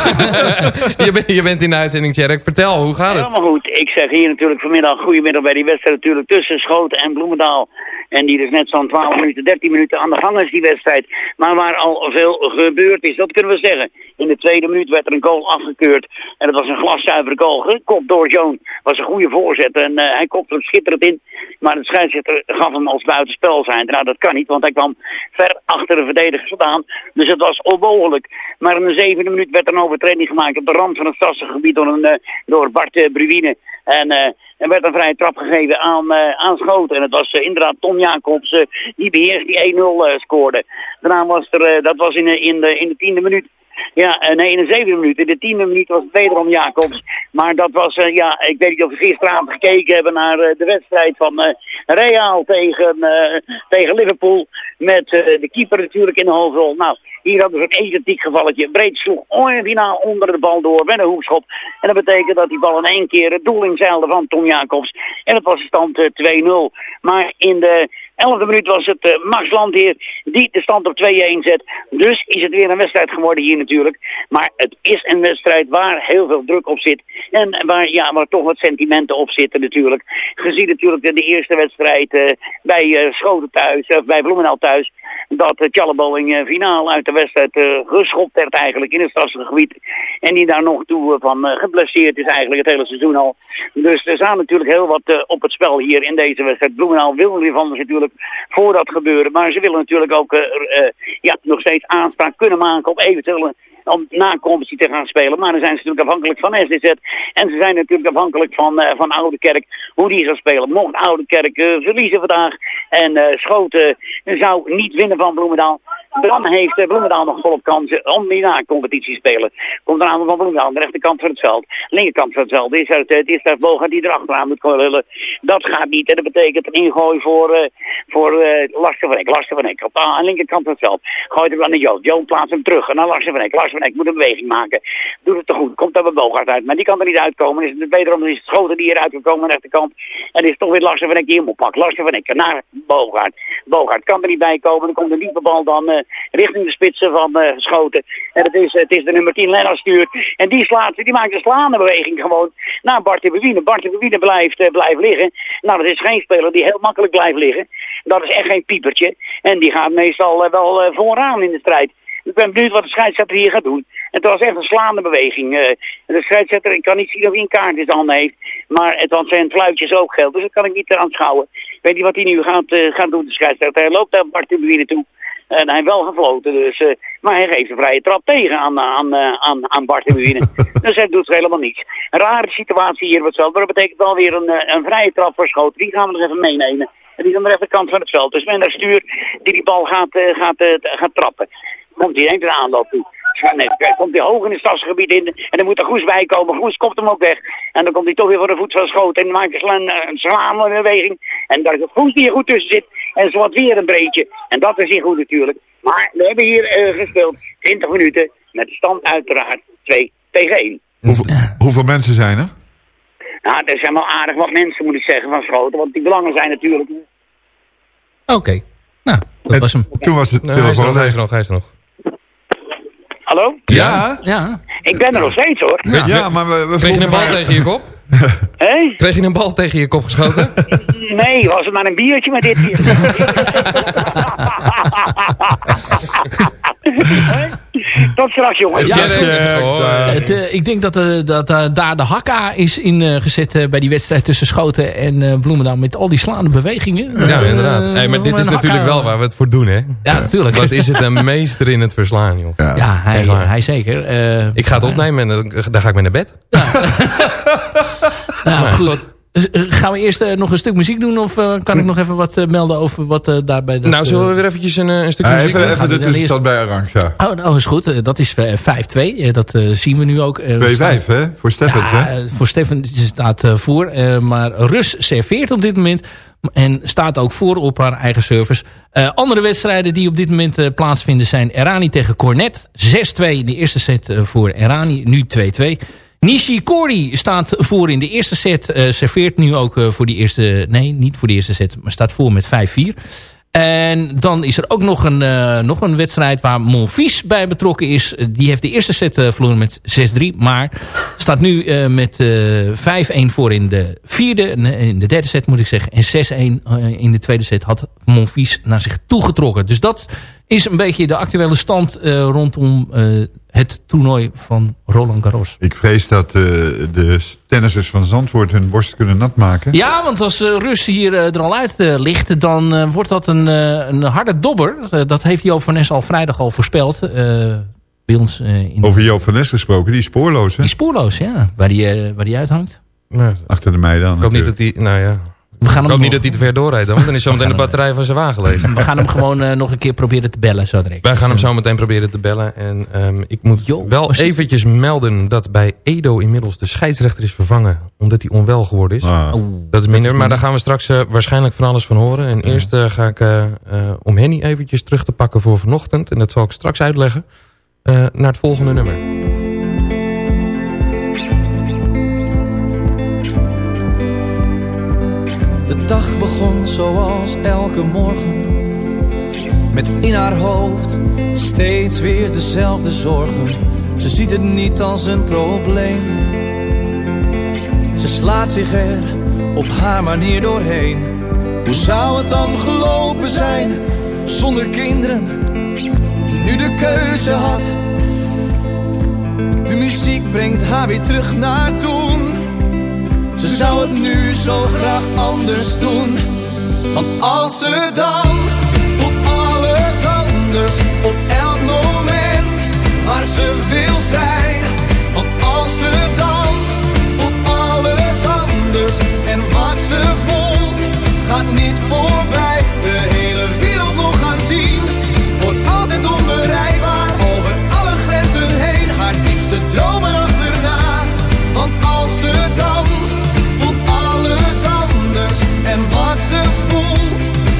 je, bent, je bent in de uitzending, Tjerk. Vertel, hoe gaat het? Helemaal goed. Ik zeg hier natuurlijk vanmiddag goedemiddag bij die wedstrijd natuurlijk tussen Schoten en Bloemendaal. En die dus net zo'n 12 minuten, 13 minuten aan de gang is die wedstrijd. Maar waar al veel gebeurd is, dat kunnen we zeggen. In de tweede minuut werd er een goal afgekeurd. En dat was een glaszuivere goal. Gekopt door Joan. Was een goede voorzet. En eh, hij kopte hem schitterend in. Maar de scheidsrechter gaf hem als buitenspel zijn. Nou, dat kan niet, want hij kwam ver achter de verdediger staan. Dus het was onmogelijk. Maar in de zevende minuut werd er een overtreding gemaakt op de rand van het stadsgebied door, eh, door Bart uh, Bruine. En eh, er werd een vrije trap gegeven aan, eh Schoten. En het was eh, inderdaad Tom Jacobs eh, die beheerst die 1-0 eh, scoorde. Daarna was er, eh, dat was in, de- in, de, in de tiende minuut. Ja, eh, nee, in de zevende minuut. In de tiende minuut was het wederom Jacobs. Maar dat was, eh, ja, ik weet niet of we gisteravond gekeken hebben naar eh, de wedstrijd van eh, Real tegen, eh, tegen Liverpool. Met eh, de keeper natuurlijk in de hoofdrol. Nou, hier hadden we een identiek gevalletje. Breed sloeg finaal onder de bal door met een hoekschop. En dat betekent dat die bal in één keer het doel inzeilde van Tom Jacobs. En het was stand eh, 2-0. Maar in de elfde minuut was het eh, Max Landheer die de stand op 2-1 zet. Dus is het weer een wedstrijd geworden hier natuurlijk. Maar het is een wedstrijd waar heel veel druk op zit. En waar, ja, waar toch wat sentimenten op zitten natuurlijk. Gezien natuurlijk de, eerste wedstrijd eh, bij eh, Schoten thuis, of bij Bloemendaal thuis. Dat uh, Tjalleboling eh, finaal uit de wedstrijd geschopt werd eigenlijk in het stadsgebied. En die daar nog toe van geblesseerd is eigenlijk het hele seizoen al. Dus er staat natuurlijk heel wat op het spel hier in deze wedstrijd. Bloemendaal wil er van natuurlijk voor dat gebeuren. Maar ze willen natuurlijk ook eh, eh, ja, nog steeds aanspraak kunnen maken op eventuele om na te gaan spelen. Maar dan zijn ze natuurlijk afhankelijk van SDZ. En ze zijn natuurlijk afhankelijk van, eh van Oude Kerk, hoe die gaan spelen. Mocht Oude Kerk eh, verliezen vandaag en eh, Schoten zou niet winnen van Bloemendaal, Dan heeft uh, Bloemendaal nog volop kansen om die na-competitie te spelen. Komt een aantal van Bloemendaal aan de rechterkant van het veld. Linkerkant van het veld is het, het is daar Boga die erachteraan moet komen. Dat gaat niet en dat betekent een voor, uh, voor uh, Lasse van Eck. Lasse van Eck op de linkerkant van het veld. Gooit hem aan de Jood. Jood plaatst hem terug. En dan Lasse van Eck. Lasse van Eck moet een beweging maken. Doet het te goed. Komt daar bij Bogaert uit. Maar die kan er niet uitkomen. Is het wederom is het schoten die eruit kan komen aan de rechterkant. En is toch weer Lasse van Eck die hem oppakt. Lasse van Eck naar Bogaert. Bogaert kan er niet bij komen. Dan komt een diepe bal dan uh, richting de spitsen van uh, Schoten. En het is, het is de nummer 10 Lennart stuurt. En die slaat, die maakt een slaande beweging gewoon naar Bart de Bewine. Bart blijft, uh, blijft liggen. Nou, dat is geen speler die heel makkelijk blijft liggen. Dat is echt geen piepertje. En die gaat meestal wel vooraan in de strijd. Ik ben benieuwd wat de scheidsrechter hier gaat doen. Het was echt een slaande beweging. Uh, de scheidsrechter, ik kan niet zien of hij een kaart in zijn handen heeft. Maar het was zijn fluitjes ook geld. Dus dat kan ik niet aanschouwen. Weet niet wat hij nu gaat, uh, gaat doen, de scheidsrechter. Hij loopt daar Bart de toe. En hij heeft wel gefloten, dus, uh, maar hij geeft een vrije trap tegen aan, aan, aan, aan Bart de Bewine. dus hij doet helemaal niets. Een rare situatie hier wat veld, maar dat betekent wel weer een, een vrije trap voor Schoten. Die gaan we nog even meenemen. En die is aan de rechterkant van het veld. Dus men daar stuur die die bal gaat, gaat, gaat trappen. Komt hij een de aanloop toe. Nee, komt hij hoog in het stadsgebied in en dan moet er Goes bij komen. Goes komt hem ook weg. En dan komt hij toch weer voor de voet van schoot en maakt een, een slaande beweging. En daar is het Goes die er goed tussen zit. En zo wat weer een breedje. En dat is hier goed natuurlijk. Maar we hebben hier uh, gespeeld 20 minuten met stand uiteraard 2 tegen 1. Hoeveel, hoeveel mensen zijn er? Nou, er zijn wel aardig wat mensen moet ik zeggen van Schoten. Want die belangen zijn natuurlijk... Oké. Okay. Nou, dat was hem. Toen was het... Nee, hij is nog, hij is er nog, hij is er nog. Hallo? Ja? Ja. Ik ben er nog steeds hoor. Ja, ja maar we, we Kreeg je een bal maar... tegen je kop? Hé? Kreeg je een bal tegen je kop geschoten? Nee, was het maar een biertje met dit hier. Tot straks jongens. Ja, check. Het, uh, ik denk dat, uh, dat uh, daar de hakka is ingezet bij die wedstrijd tussen Schoten en Bloemendaal. Met al die slaande bewegingen. Ja, inderdaad. Hey, maar dit is natuurlijk wel waar we het voor doen, hè? Ja, natuurlijk. Wat is het een meester in het verslaan, joh. Ja, ja hij, hij zeker. ik ga het opnemen en dan, dan ga ik mee naar bed. Ja. Nou, goed. Gaan we eerst uh, nog een stuk muziek doen? Of uh, kan ik nog even wat uh, melden over wat daar bij... Dat, nou, zullen we weer eventjes een, een stukje muziek Even, even de tussenstand bij Arangsa. Oh, nou is goed. dat is 5-2. dat zien we nu ook. 2-5, hè? Voor Steffens, ja, hè? Voor Steffens staat voor. maar Rus serveert op dit moment. En staat ook voor op haar eigen service. Uh, andere wedstrijden die op dit moment uh, plaatsvinden zijn Erani tegen Cornet. 6-2 in de eerste set uh, voor Erani. Nu 2-2. Nishikori staat voor in de eerste set. Uh, serveert nu ook uh, voor die eerste... Nee, niet voor de eerste set. Maar staat voor met 5-4. En dan is er ook nog een, uh, nog een wedstrijd waar Monfils bij betrokken is. Die heeft de eerste set uh, verloren met 6-3. Maar staat nu uh, met 5-1 voor in de vierde. In de derde set moet ik zeggen. En 6-1 in de tweede set had Monfils naar zich toegetrokken. Dus dat is een beetje de actuele stand rondom het toernooi van Roland Garros. Ik vrees dat uh, de tennissers van Zandvoort hun borst kunnen nat maken. Ja, want als uh, Rus hier uh, er al uit ligt, dan wordt dat een, een harde dobber. dat heeft Joop van Nes al vrijdag al voorspeld. bij ons, in Over Joop van Nes gesproken, die is spoorloos, hè? Die spoorloos, ja. Waar die, waar die uithangt. Ja, Achter de mei dan. Ik hoop niet dat hij... Nou ja... We gaan ik hoop niet dat hij te ver doorrijdt, want dan is zo meteen de batterij van zijn wagen leeg. We gaan hem gewoon uh, nog een keer proberen te bellen, zo direct. Wij gaan hem zo meteen proberen te bellen. En um, ik moet Yo, wel eventjes melden dat bij Edo inmiddels de scheidsrechter is vervangen. Omdat hij onwel geworden is. Ah. Oh, dat is minder, maar daar gaan we straks uh, waarschijnlijk van alles van horen. En ja. eerst uh, ga ik, om Henny eventjes terug te pakken voor vanochtend. En dat zal ik straks uitleggen. naar het volgende nummer. Dag begon zoals elke morgen. Met in haar hoofd steeds weer dezelfde zorgen. Ze ziet het niet als een probleem. Ze slaat zich er op haar manier doorheen. Hoe zou het dan gelopen zijn zonder kinderen? Nu de keuze had. De muziek brengt haar weer terug naar toen ze zou het nu zo graag anders doen. Want als ze danst, voelt alles anders op elk moment waar ze wil zijn. Want als ze danst, voelt alles anders. En wat ze voelt, gaat niet voorbij.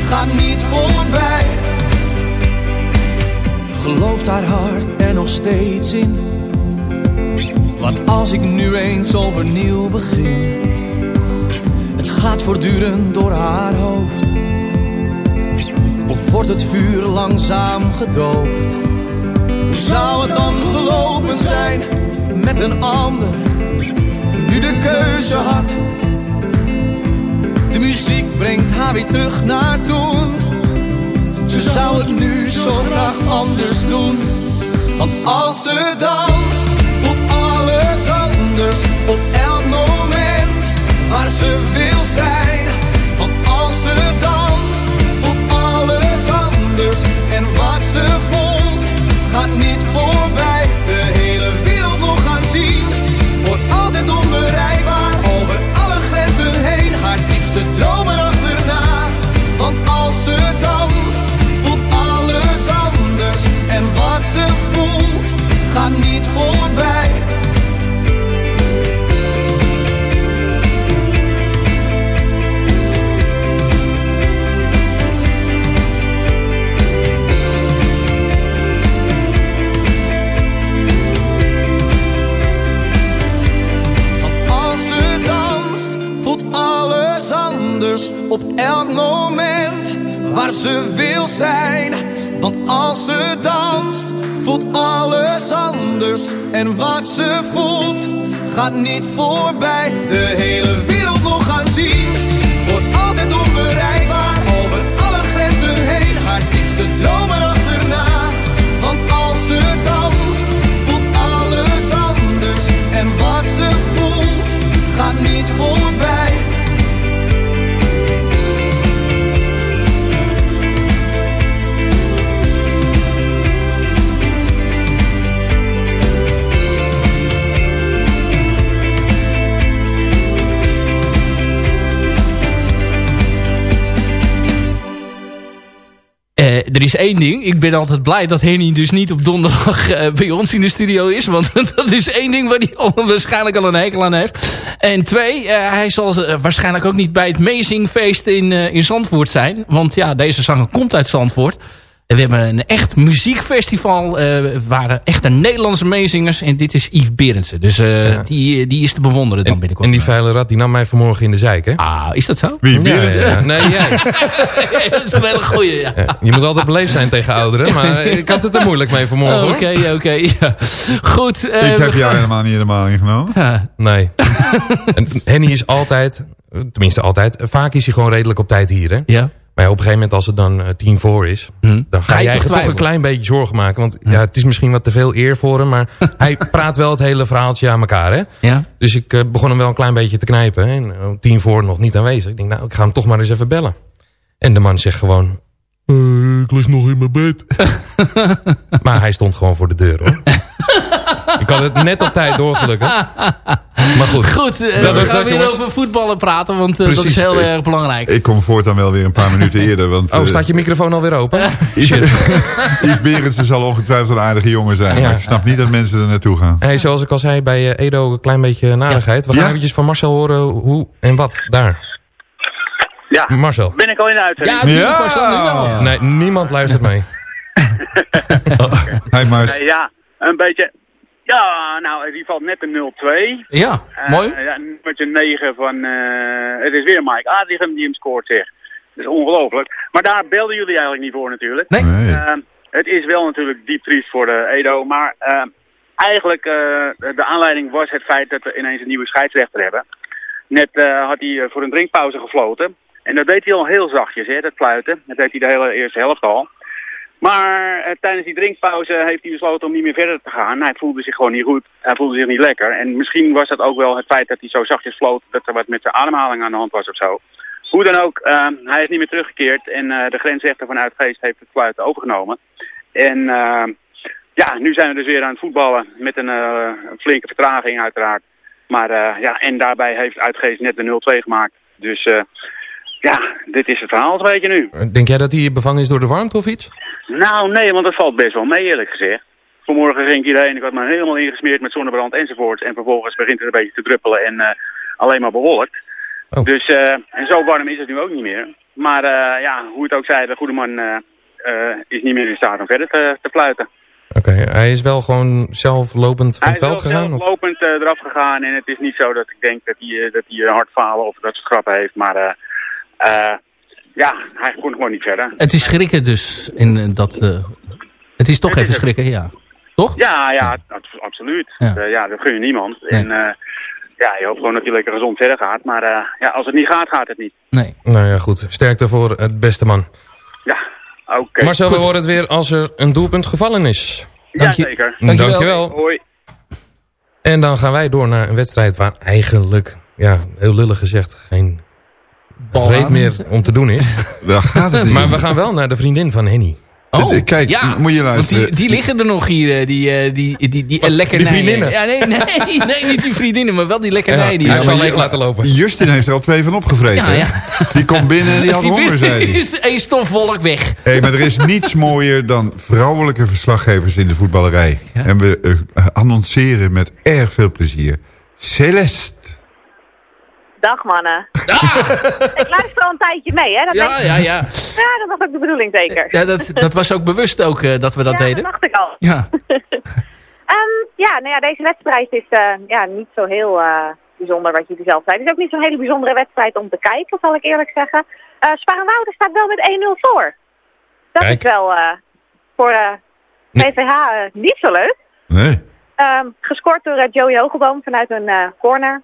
gaat niet voorbij. Gelooft haar hart er nog steeds in? Wat als ik nu eens overnieuw begin? Het gaat voortdurend door haar hoofd. Of wordt het vuur langzaam gedoofd? Hoe zou het dan gelopen zijn met een ander? Nu de keuze had de muziek brengt haar weer terug naar toen. Ze zou het nu zo graag anders doen. Want als ze danst, voelt alles anders op elk moment waar ze wil zijn. Gaat niet voorbij. De hele is één ding. Ik ben altijd blij dat Henny dus niet op donderdag eh, bij ons in de studio is. Want dat is één ding waar hij waarschijnlijk al een hekel aan heeft. En twee, eh, hij zal eh, waarschijnlijk ook niet bij het Meezingfeest in, in Zandvoort zijn. Want ja, deze zanger komt uit Zandvoort. We hebben een echt muziekfestival. eh waar echte Nederlandse meezingers. En dit is Yves Berendsen. Dus eh, die, die is te bewonderen dan binnenkort. En die vuile rat die nam mij vanmorgen in de zeik, hè? Ah, is dat zo? Wie, Ja, Berendsen? ja. Nee, jij. dat is een hele goeie, ja. Ja, Je moet altijd beleefd zijn tegen ouderen, maar ik had het er moeilijk mee vanmorgen. Oké, oké. ja. Goed. eh, Ik heb jou gaan- helemaal niet helemaal ingenomen. Ja. Nee. en Henny is altijd, tenminste altijd, vaak is hij gewoon redelijk op tijd hier, hè? Ja. Maar ja, op een gegeven moment als het dan eh, tien voor is, dan ga, Ga je je, toch een klein beetje zorgen maken. Want ja, het is misschien wat te veel eer voor hem, maar hij praat wel het hele verhaaltje aan elkaar, hè? Ja. Dus ik eh, begon hem wel een klein beetje te knijpen. hè. En om tien voor nog niet aanwezig. Ik denk, nou, ik ga hem toch maar eens even bellen. En de man zegt gewoon... "Eh, ik lig nog in mijn bed. maar hij stond gewoon voor de deur, hoor. ik had het net op tijd doorgelukkig. Maar goed. Goed, eh, Dat we gaan weer jongens. over voetballen praten, want eh, dat is heel Ik- erg belangrijk. Ik kom voortaan wel weer een paar minuten eerder. Want, Oh, eh, staat je microfoon alweer open? Shit. Yves Berendsen zal ongetwijfeld een aardige jongen zijn. Ja. Maar ik snap niet dat mensen er naartoe gaan. Hey, zoals ik al zei bij Edo, een klein beetje narigheid. We gaan Ja. eventjes van Marcel horen hoe en wat daar. Ja, Marcel. ben ik al in de uitzending? Ja, natuurlijk, Ja. Marcel, nu wel. Nee, niemand luistert mee. Hey, Nee, ja, een beetje... Ja, nou, die valt net een 0-2. Ja, Eh, mooi. Ja, nummertje 9 van... eh, het is weer Mike Adrichem die hem scoort, zeg. Dat is ongelooflijk. Maar daar belden jullie eigenlijk niet voor natuurlijk. Nee. Nee. Eh, het is wel natuurlijk diep triest voor de Edo. Maar eh, eigenlijk, uh, de aanleiding was het feit dat we ineens een nieuwe scheidsrechter hebben. Net uh, had hij voor een drinkpauze gefloten. En dat deed hij al heel zachtjes, hè, dat fluiten. Dat deed hij de hele eerste helft al. Maar uh, tijdens die drinkpauze heeft hij besloten om niet meer verder te gaan. Hij voelde zich gewoon niet goed. Hij voelde zich niet lekker. En misschien was dat ook wel het feit dat hij zo zachtjes floot... dat er wat met zijn ademhaling aan de hand was of zo. Hoe dan ook, uh, hij is niet meer teruggekeerd. En uh, de grensrechter vanuit Geest heeft het fluiten overgenomen. En uh, ja, nu zijn we dus weer aan het voetballen. Met een, een flinke vertraging uiteraard. Maar ja, en daarbij heeft Uitgeest net de 0-2 gemaakt. Dus ja, dit is het verhaal een beetje nu. Denk jij dat hij bevangen is door de warmte of iets? Nou, nee, want dat valt best wel mee eerlijk gezegd. Vanmorgen ging ik hierheen, ik had me helemaal ingesmeerd met zonnebrand enzovoort. En vervolgens begint het een beetje te druppelen en uh, alleen maar bewolkt. Oh. Dus, uh, en zo warm is het nu ook niet meer. Maar uh, ja, hoe het ook zij, de goede man is niet meer in staat om verder te, te fluiten. Oké, hij is wel gewoon zelf lopend van Hij het is veld gegaan? zelf of? lopend eh, eraf gegaan en het is niet zo dat ik denk dat hij, eh, dat hij eh, hard falen of dat ze schrappen heeft. Maar eh, eh, ja, hij kon gewoon niet verder. Het is schrikken dus. In, eh, dat, eh, het is toch Het even schrikken, ja. Toch? Ja, ja, abs- absoluut. Ja. Ja. ja, dat gun je niemand. En eh, ja, je hoopt gewoon dat hij lekker gezond verder gaat. Maar eh, ja, als het niet gaat, gaat het niet. Nee. Nou ja, goed. Sterkte voor het beste man. Ja, oké. Marcel, we horen het weer als er een doelpunt gevallen is. Ja, zeker. Dankjewel. Hoi. En dan gaan wij door naar een wedstrijd waar eigenlijk, ja, heel lullig gezegd, geen reet aan. meer om te doen is. Daar gaat het niet. maar we gaan wel naar de vriendin van Henny. Oh, Het- kijk, ja, moet je want luisteren. die, die liggen er nog hier, eh, die, eh, die, die, die, die vriendinnen? Ja, nee, nee, nee, niet die vriendinnen, maar wel die lekkernij. Ja, die hij is zal leeg laten lopen. Justin heeft er al twee van opgevreten. Ja, ja. Die komt binnen en die had honger, zei hij. is één stofwolk weg. Hey, maar er is niets mooier dan vrouwelijke verslaggevers in de voetballerij. En we eh, annonceren met erg veel plezier. Celeste. Dag mannen. Ik luister al een tijdje mee, hè? Dat Ja, ja, ja. Ja, dat was ook de bedoeling zeker. Ja, dat, dat was ook bewust ook eh, dat we dat Ja, deden. dat dacht ik al. Ja. Ehm, ja, nou ja, deze wedstrijd is eh, ja, niet zo heel eh, bijzonder wat jullie zelf zei. Het is ook niet zo'n hele bijzondere wedstrijd om te kijken, zal ik eerlijk zeggen. Eh Sparenwoude staat wel met 1-0 voor. Dat Kijk. is wel voor eh, niet zo leuk. Nee. Ehm, gescoord door Joey Hogeboom vanuit een corner.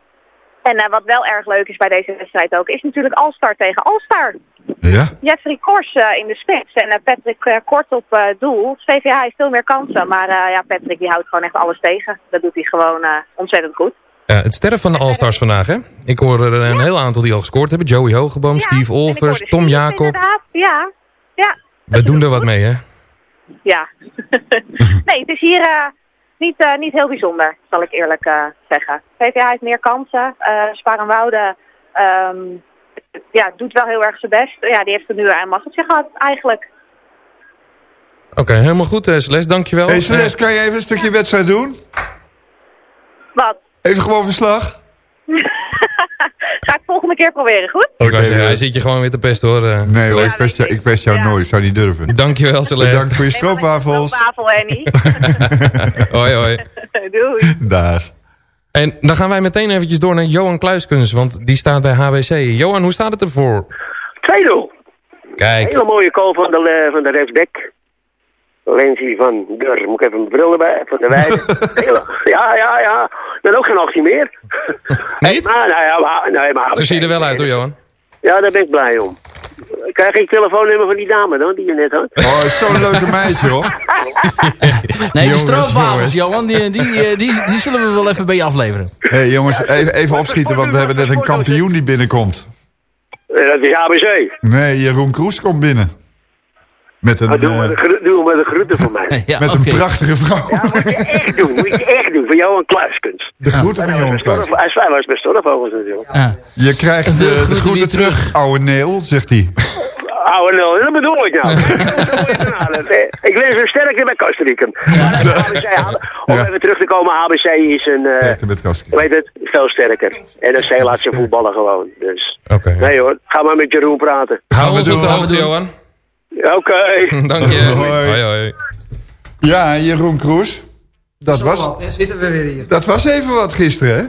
En eh, wat wel erg leuk is bij deze wedstrijd ook, is natuurlijk All-Star tegen All-Star. Ja? Jeffrey Kors eh, in de spits en eh, Patrick Kort op doel. VVH heeft veel meer kansen, maar ja, Patrick die houdt gewoon echt alles tegen. Dat doet hij gewoon ontzettend goed. Ja, het sterren van de All-Stars vandaag, hè? Ik hoor er een heel aantal die al gescoord hebben. Joey Hogeboom, Steve Olvers, Tom Jacob. Inderdaad, ja. Ja, We doen er wat mee, hè? ja. nee, het is hier niet, eh, niet heel bijzonder, zal ik eerlijk eh, zeggen. VVH heeft meer kansen. eh Sparenwoude ehm, ja, doet wel heel erg zijn best. Ja, die heeft er nu aan maggetje gehad, eigenlijk. Oké, helemaal goed, Celeste. Dankjewel. Hey Celeste, kan je even een stukje wedstrijd doen? Wat? Even gewoon verslag? Ga ik volgende keer proberen, goed? Zeggen, hij zit je gewoon weer te pesten, hoor. eh. Nee hoor, ik pest jou, ik pest jou nooit. Ik zou niet durven. Dankjewel, Celeste. Bedankt voor je stroopwafels. Wafel, Henny. hoi, hoi. Doei. Daar. En dan gaan wij meteen eventjes door naar Johan Kluiskens, want die staat bij HWC. Johan, hoe staat het ervoor? 2-0. Kijk. Hele mooie goal van de, van de rechtsback. Lenzie van Dur. Moet ik even mijn bril erbij. Van de. Hele- ja, ja, ja. Ik ben ook geen 18 meer. Niet? Maar, nou ja, maar, nee, maar, Zo zie je er wel uit, hoor, Johan. Ja, daar ben ik blij om. Krijg ik telefoonnummer van die dame dan, die je net had? Oh, zo'n leuke meisje hoor. Nee, de stroopwafels. Johan, die, die, die, die, die zullen we wel even bij je afleveren. Hé hey, jongens, even, even opschieten, want we hebben net een kampioen die binnenkomt. Dat is ABC. Nee, Jeroen Kroes komt binnen. Met een, doe, eh, maar de gro- doe maar de groeten voor mij. met een prachtige vrouw. echt doen, moet je echt doen. Voor jou een kluiskens. De groeten van Johan Kluis. Hij hij was bij Stormvogels natuurlijk. Je krijgt De eh, de, groeten terug, ouwe Neel, zegt hij. Oude nul, dat bedoel ik nou. Dat moet je. Eh, ik wens hem sterkte bij Costa Rica. Om even terug te komen, ABC is een, eh hoe heet het, veel sterker. En NRC laat ze voetballen gewoon. Dus. Oké. Nee hoor, ga maar met Jeroen praten. Op de hoogte, Johan. Oké. Dank je. Hoi. Hoi, hoi. Ja, Jeroen Kroes. Dat was, zitten we weer hier. dat was even wat gisteren, hè?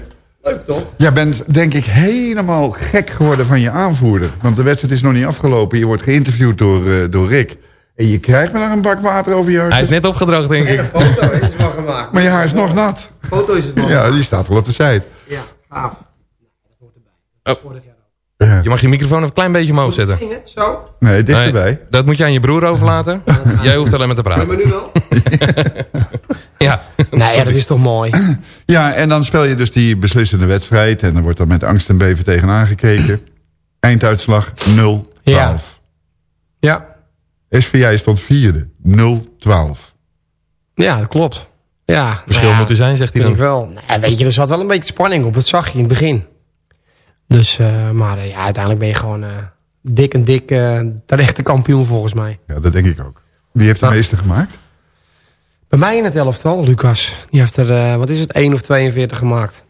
Leuk toch? Jij bent denk ik helemaal gek geworden van je aanvoerder. Want de wedstrijd is nog niet afgelopen. Je wordt geïnterviewd door, eh, door Rick. En je krijgt maar een bak water over je hoofd. Hij is net opgedroogd, denk ik. foto is er van gemaakt. Maar je haar is nog nat. Foto is het van Ja, die staat wel op de site. Ja, gaaf. Je mag je microfoon even een klein beetje omhoog zetten. Zingen, zo. Nee, dichterbij. dat moet je aan je broer overlaten. Jij hoeft alleen maar te praten. Maar nu wel? ja. Nee, ja, dat is toch mooi. Ja, en dan speel je dus die beslissende wedstrijd. En er wordt dan met angst en beven tegenaan gekeken. Einduitslag 0-12. Ja. Ja. SVJ stond vierde. 0-12. Ja, dat klopt. Ja, Verschil nou ja, moet er zijn, zegt hij dan. Ik wel. Nou, weet je, er zat wel een beetje spanning op. Dat zag je in het begin. Dus, eh, maar eh, ja, uiteindelijk ben je gewoon eh, dik en dik de rechte kampioen volgens mij. Ja, dat denk ik ook. Wie heeft de meeste gemaakt? Bij mij in het elftal, Lucas. Die heeft er, eh, wat is het, 1 of 42 gemaakt.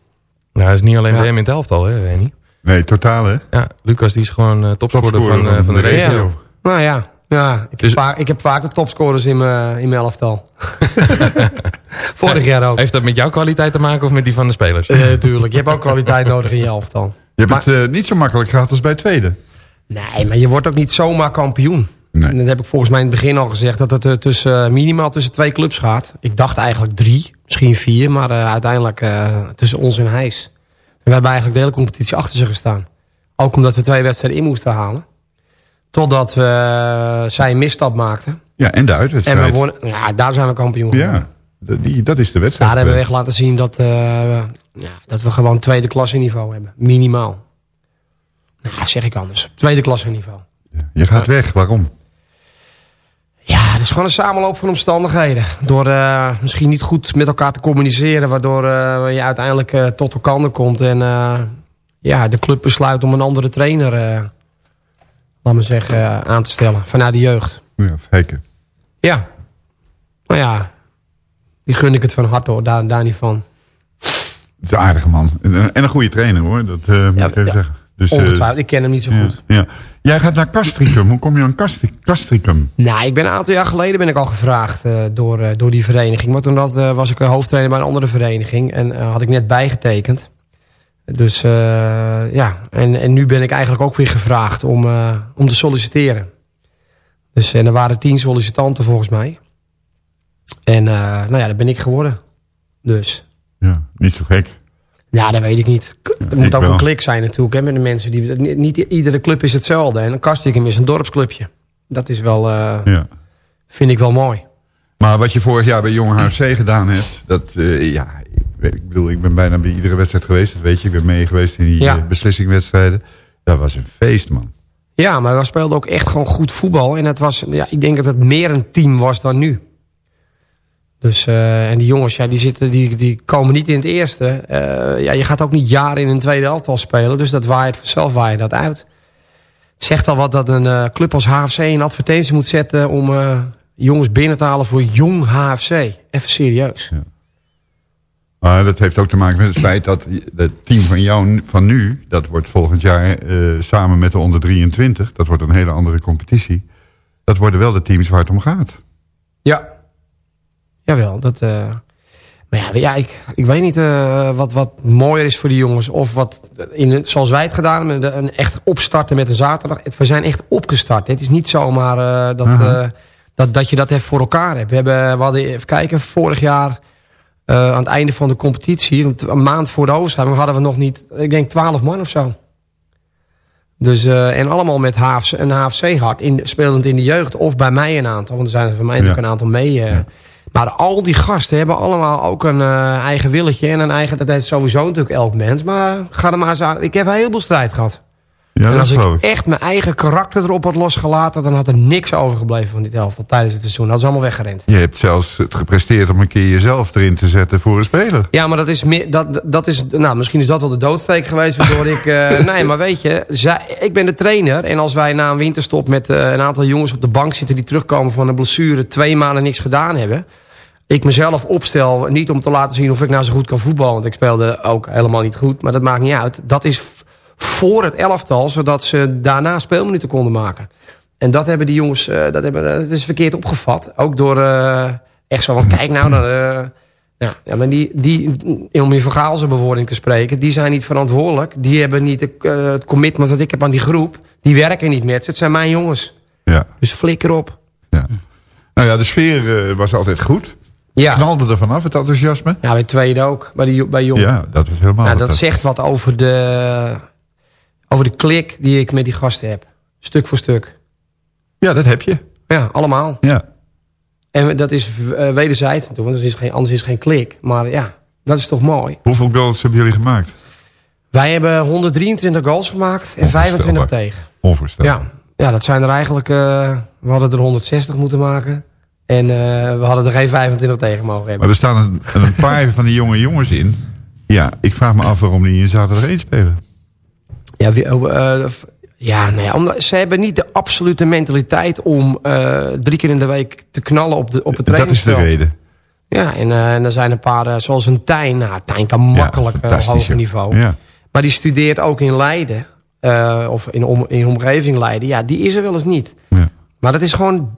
Nou, hij is niet alleen Ja. bij hem in het elftal, hè, Reni? Nee, totaal hè? Ja, Lucas die is gewoon eh topscorer van, eh, van van de de regio. regio. Nou ja, Ja, ik, heb vaak, ik heb vaak de topscorers in mijn in mijn elftal. Vorig jaar ook. Heeft dat met jouw kwaliteit te maken of met die van de spelers? Uh, tuurlijk, je hebt ook kwaliteit nodig in je elftal. Je hebt het uh, niet zo makkelijk gehad als bij tweede. Nee, maar je wordt ook niet zomaar kampioen. Nee. En dat heb ik volgens mij in het begin al gezegd... dat het uh, tussen, minimaal tussen twee clubs gaat. Ik dacht eigenlijk drie, misschien vier... maar uiteindelijk tussen ons en Heijs. En we hebben eigenlijk de hele competitie achter ze gestaan. Ook omdat we twee wedstrijden in moesten halen. Totdat we zij een misstap maakten. Ja, en de uitwedstrijd. En we wonnen, ja, daar zijn we kampioen geworden. Ja, die, dat is de wedstrijd. Daar hebben we echt laten zien dat, uh, ja, dat we gewoon tweede klasse niveau hebben. Minimaal. Nou, zeg ik anders. Tweede klasse niveau. Je gaat weg, waarom? Ja, het is gewoon een samenloop van omstandigheden. Door uh, misschien niet goed met elkaar te communiceren... waardoor uh, je uiteindelijk tot elkaar komt. En ja, de club besluit om een andere trainer... laat me zeggen, aan te stellen. Vanuit de jeugd. Ja. Ja. Nou ja, die gun ik het van harte hoor, daar, daar niet van. Is een aardige man. En een goede trainer hoor, dat uh, moet ja, ik even ja. zeggen. Dus, Ongetwijfeld, ik ken hem niet zo goed. Ja, Jij gaat naar Castricum. Hoe kom je aan Castricum? Nou, ik ben een aantal jaar geleden ben ik al gevraagd uh, door, door die vereniging. Maar toen was, was ik hoofdtrainer bij een andere vereniging. En had ik net bijgetekend. Dus ja, en, en nu ben ik eigenlijk ook weer gevraagd om, om te solliciteren. Dus en er waren tien sollicitanten volgens mij. En uh, nou ja, dat ben ik geworden. Dus. Ja, niet zo gek. Ja, dat weet ik niet. Het moet ook wel. een klik zijn natuurlijk. Hè, met de mensen die, niet iedere club is hetzelfde. En Kastikum is een dorpsclubje. Dat is wel, uh, ja. vind ik wel mooi. Maar wat je vorig jaar bij Jong HFC gedaan hebt. Dat, uh, ja, ik, bedoel, ik ben bijna bij iedere wedstrijd geweest. Dat weet je, ik ben mee geweest in die ja. beslissingwedstrijden. Dat was een feest, man. Ja, maar we speelden ook echt gewoon goed voetbal. En het was, ja, ik denk dat het meer een team was dan nu. Dus, uh, en die jongens, ja, die, zitten, die, die komen niet in het eerste. Uh, ja, je gaat ook niet jaren in een tweede elftal spelen. Dus dat waait vanzelf waait dat uit. Het zegt al wat dat een uh, club als HFC een advertentie moet zetten... om jongens binnen te halen voor jong HFC. Even serieus. Ja. Maar dat heeft ook te maken met het feit dat het team van jou van nu... dat wordt volgend jaar samen met de onder 23... dat wordt een hele andere competitie... dat worden wel de teams waar het om gaat. Ja, Jawel, dat... Uh, maar ja, ja ik, ik weet niet uh, wat, wat mooier is voor die jongens. Of wat, in, zoals wij het gedaan hebben, een echt opstarten met een zaterdag. We zijn echt opgestart. Het is niet zomaar uh, dat, uh, dat, dat je dat even voor elkaar hebt. We, hebben, we hadden, even kijken, vorig jaar aan het einde van de competitie... een maand voor de overschrijving hadden we nog niet, ik denk 12 man of zo. Dus, uh, en allemaal met HFC, een HFC-hart, in, spelend in de jeugd. Of bij mij een aantal, want er zijn er voor mij natuurlijk ja. een aantal mee... Uh, ja. Maar al die gasten hebben allemaal ook een uh, eigen willetje. En een eigen, dat heeft sowieso natuurlijk elk mens. Maar ga er maar eens aan. Ik heb een heleboel strijd gehad. Ja, en als ik echt mijn eigen karakter erop had losgelaten... dan had er niks overgebleven van dit elftal tijdens het seizoen. Dat is allemaal weggerend. Je hebt zelfs het gepresteerd om een keer jezelf erin te zetten voor een speler. Ja, maar dat is dat, dat is, nou, misschien is dat wel de doodsteek geweest... waardoor ik... Uh, nee, maar weet je, zij, ik ben de trainer... en als wij na een winterstop met uh, een aantal jongens op de bank zitten... die terugkomen van een blessure... twee maanden niks gedaan hebben ik mezelf opstel, niet om te laten zien of ik nou zo goed kan voetballen. Want ik speelde ook helemaal niet goed, maar dat maakt niet uit. Dat is voor het elftal, zodat ze daarna speelminuten konden maken. En dat hebben die jongens, uh, dat, hebben, dat is verkeerd opgevat. Ook door uh, echt zo van, kijk nou, dan, uh, ja, ja, maar die, die, om in vergaalse bewoording te spreken, die zijn niet verantwoordelijk. Die hebben niet de, het commitment dat ik heb aan die groep. Die werken niet met ze, het zijn mijn jongens. Ja. Dus flikker op. Ja. Nou ja, de sfeer was altijd goed. Ja. Knalde er vanaf, het enthousiasme? Ja, bij tweede ook, bij, die, bij Jong. Ja, dat was helemaal... Nou, dat zegt wat over de, over de klik die ik met die gasten heb. Stuk voor stuk. Ja, dat heb je. Ja, allemaal. Ja. En dat is uh, wederzijds want anders is, geen, anders is geen klik. Maar ja, dat is toch mooi. Hoeveel goals hebben jullie gemaakt? Wij hebben 123 goals gemaakt en 25 tegen. Onvoorstelbaar. Ja, ja dat zijn er eigenlijk... Uh, we hadden er 160 moeten maken. En uh, we hadden er geen 25 tegen mogen hebben. Maar er staan een, een paar van die jonge jongens in. Ja, ik vraag me af waarom die in zaterdag 1 spelen. Ja, uh, ja nee, omdat, ze hebben niet de absolute mentaliteit om uh, drie keer in de week te knallen op, de, op het trainingsveld. Dat is de reden. Ja, en, uh, en er zijn een paar, zoals een Tijn. Nou, Tijn kan makkelijk ja, hoog niveau. Ja. Maar die studeert ook in Leiden. of in, om, in omgeving Leiden. Ja, die is er wel eens niet. Ja. Maar dat is gewoon,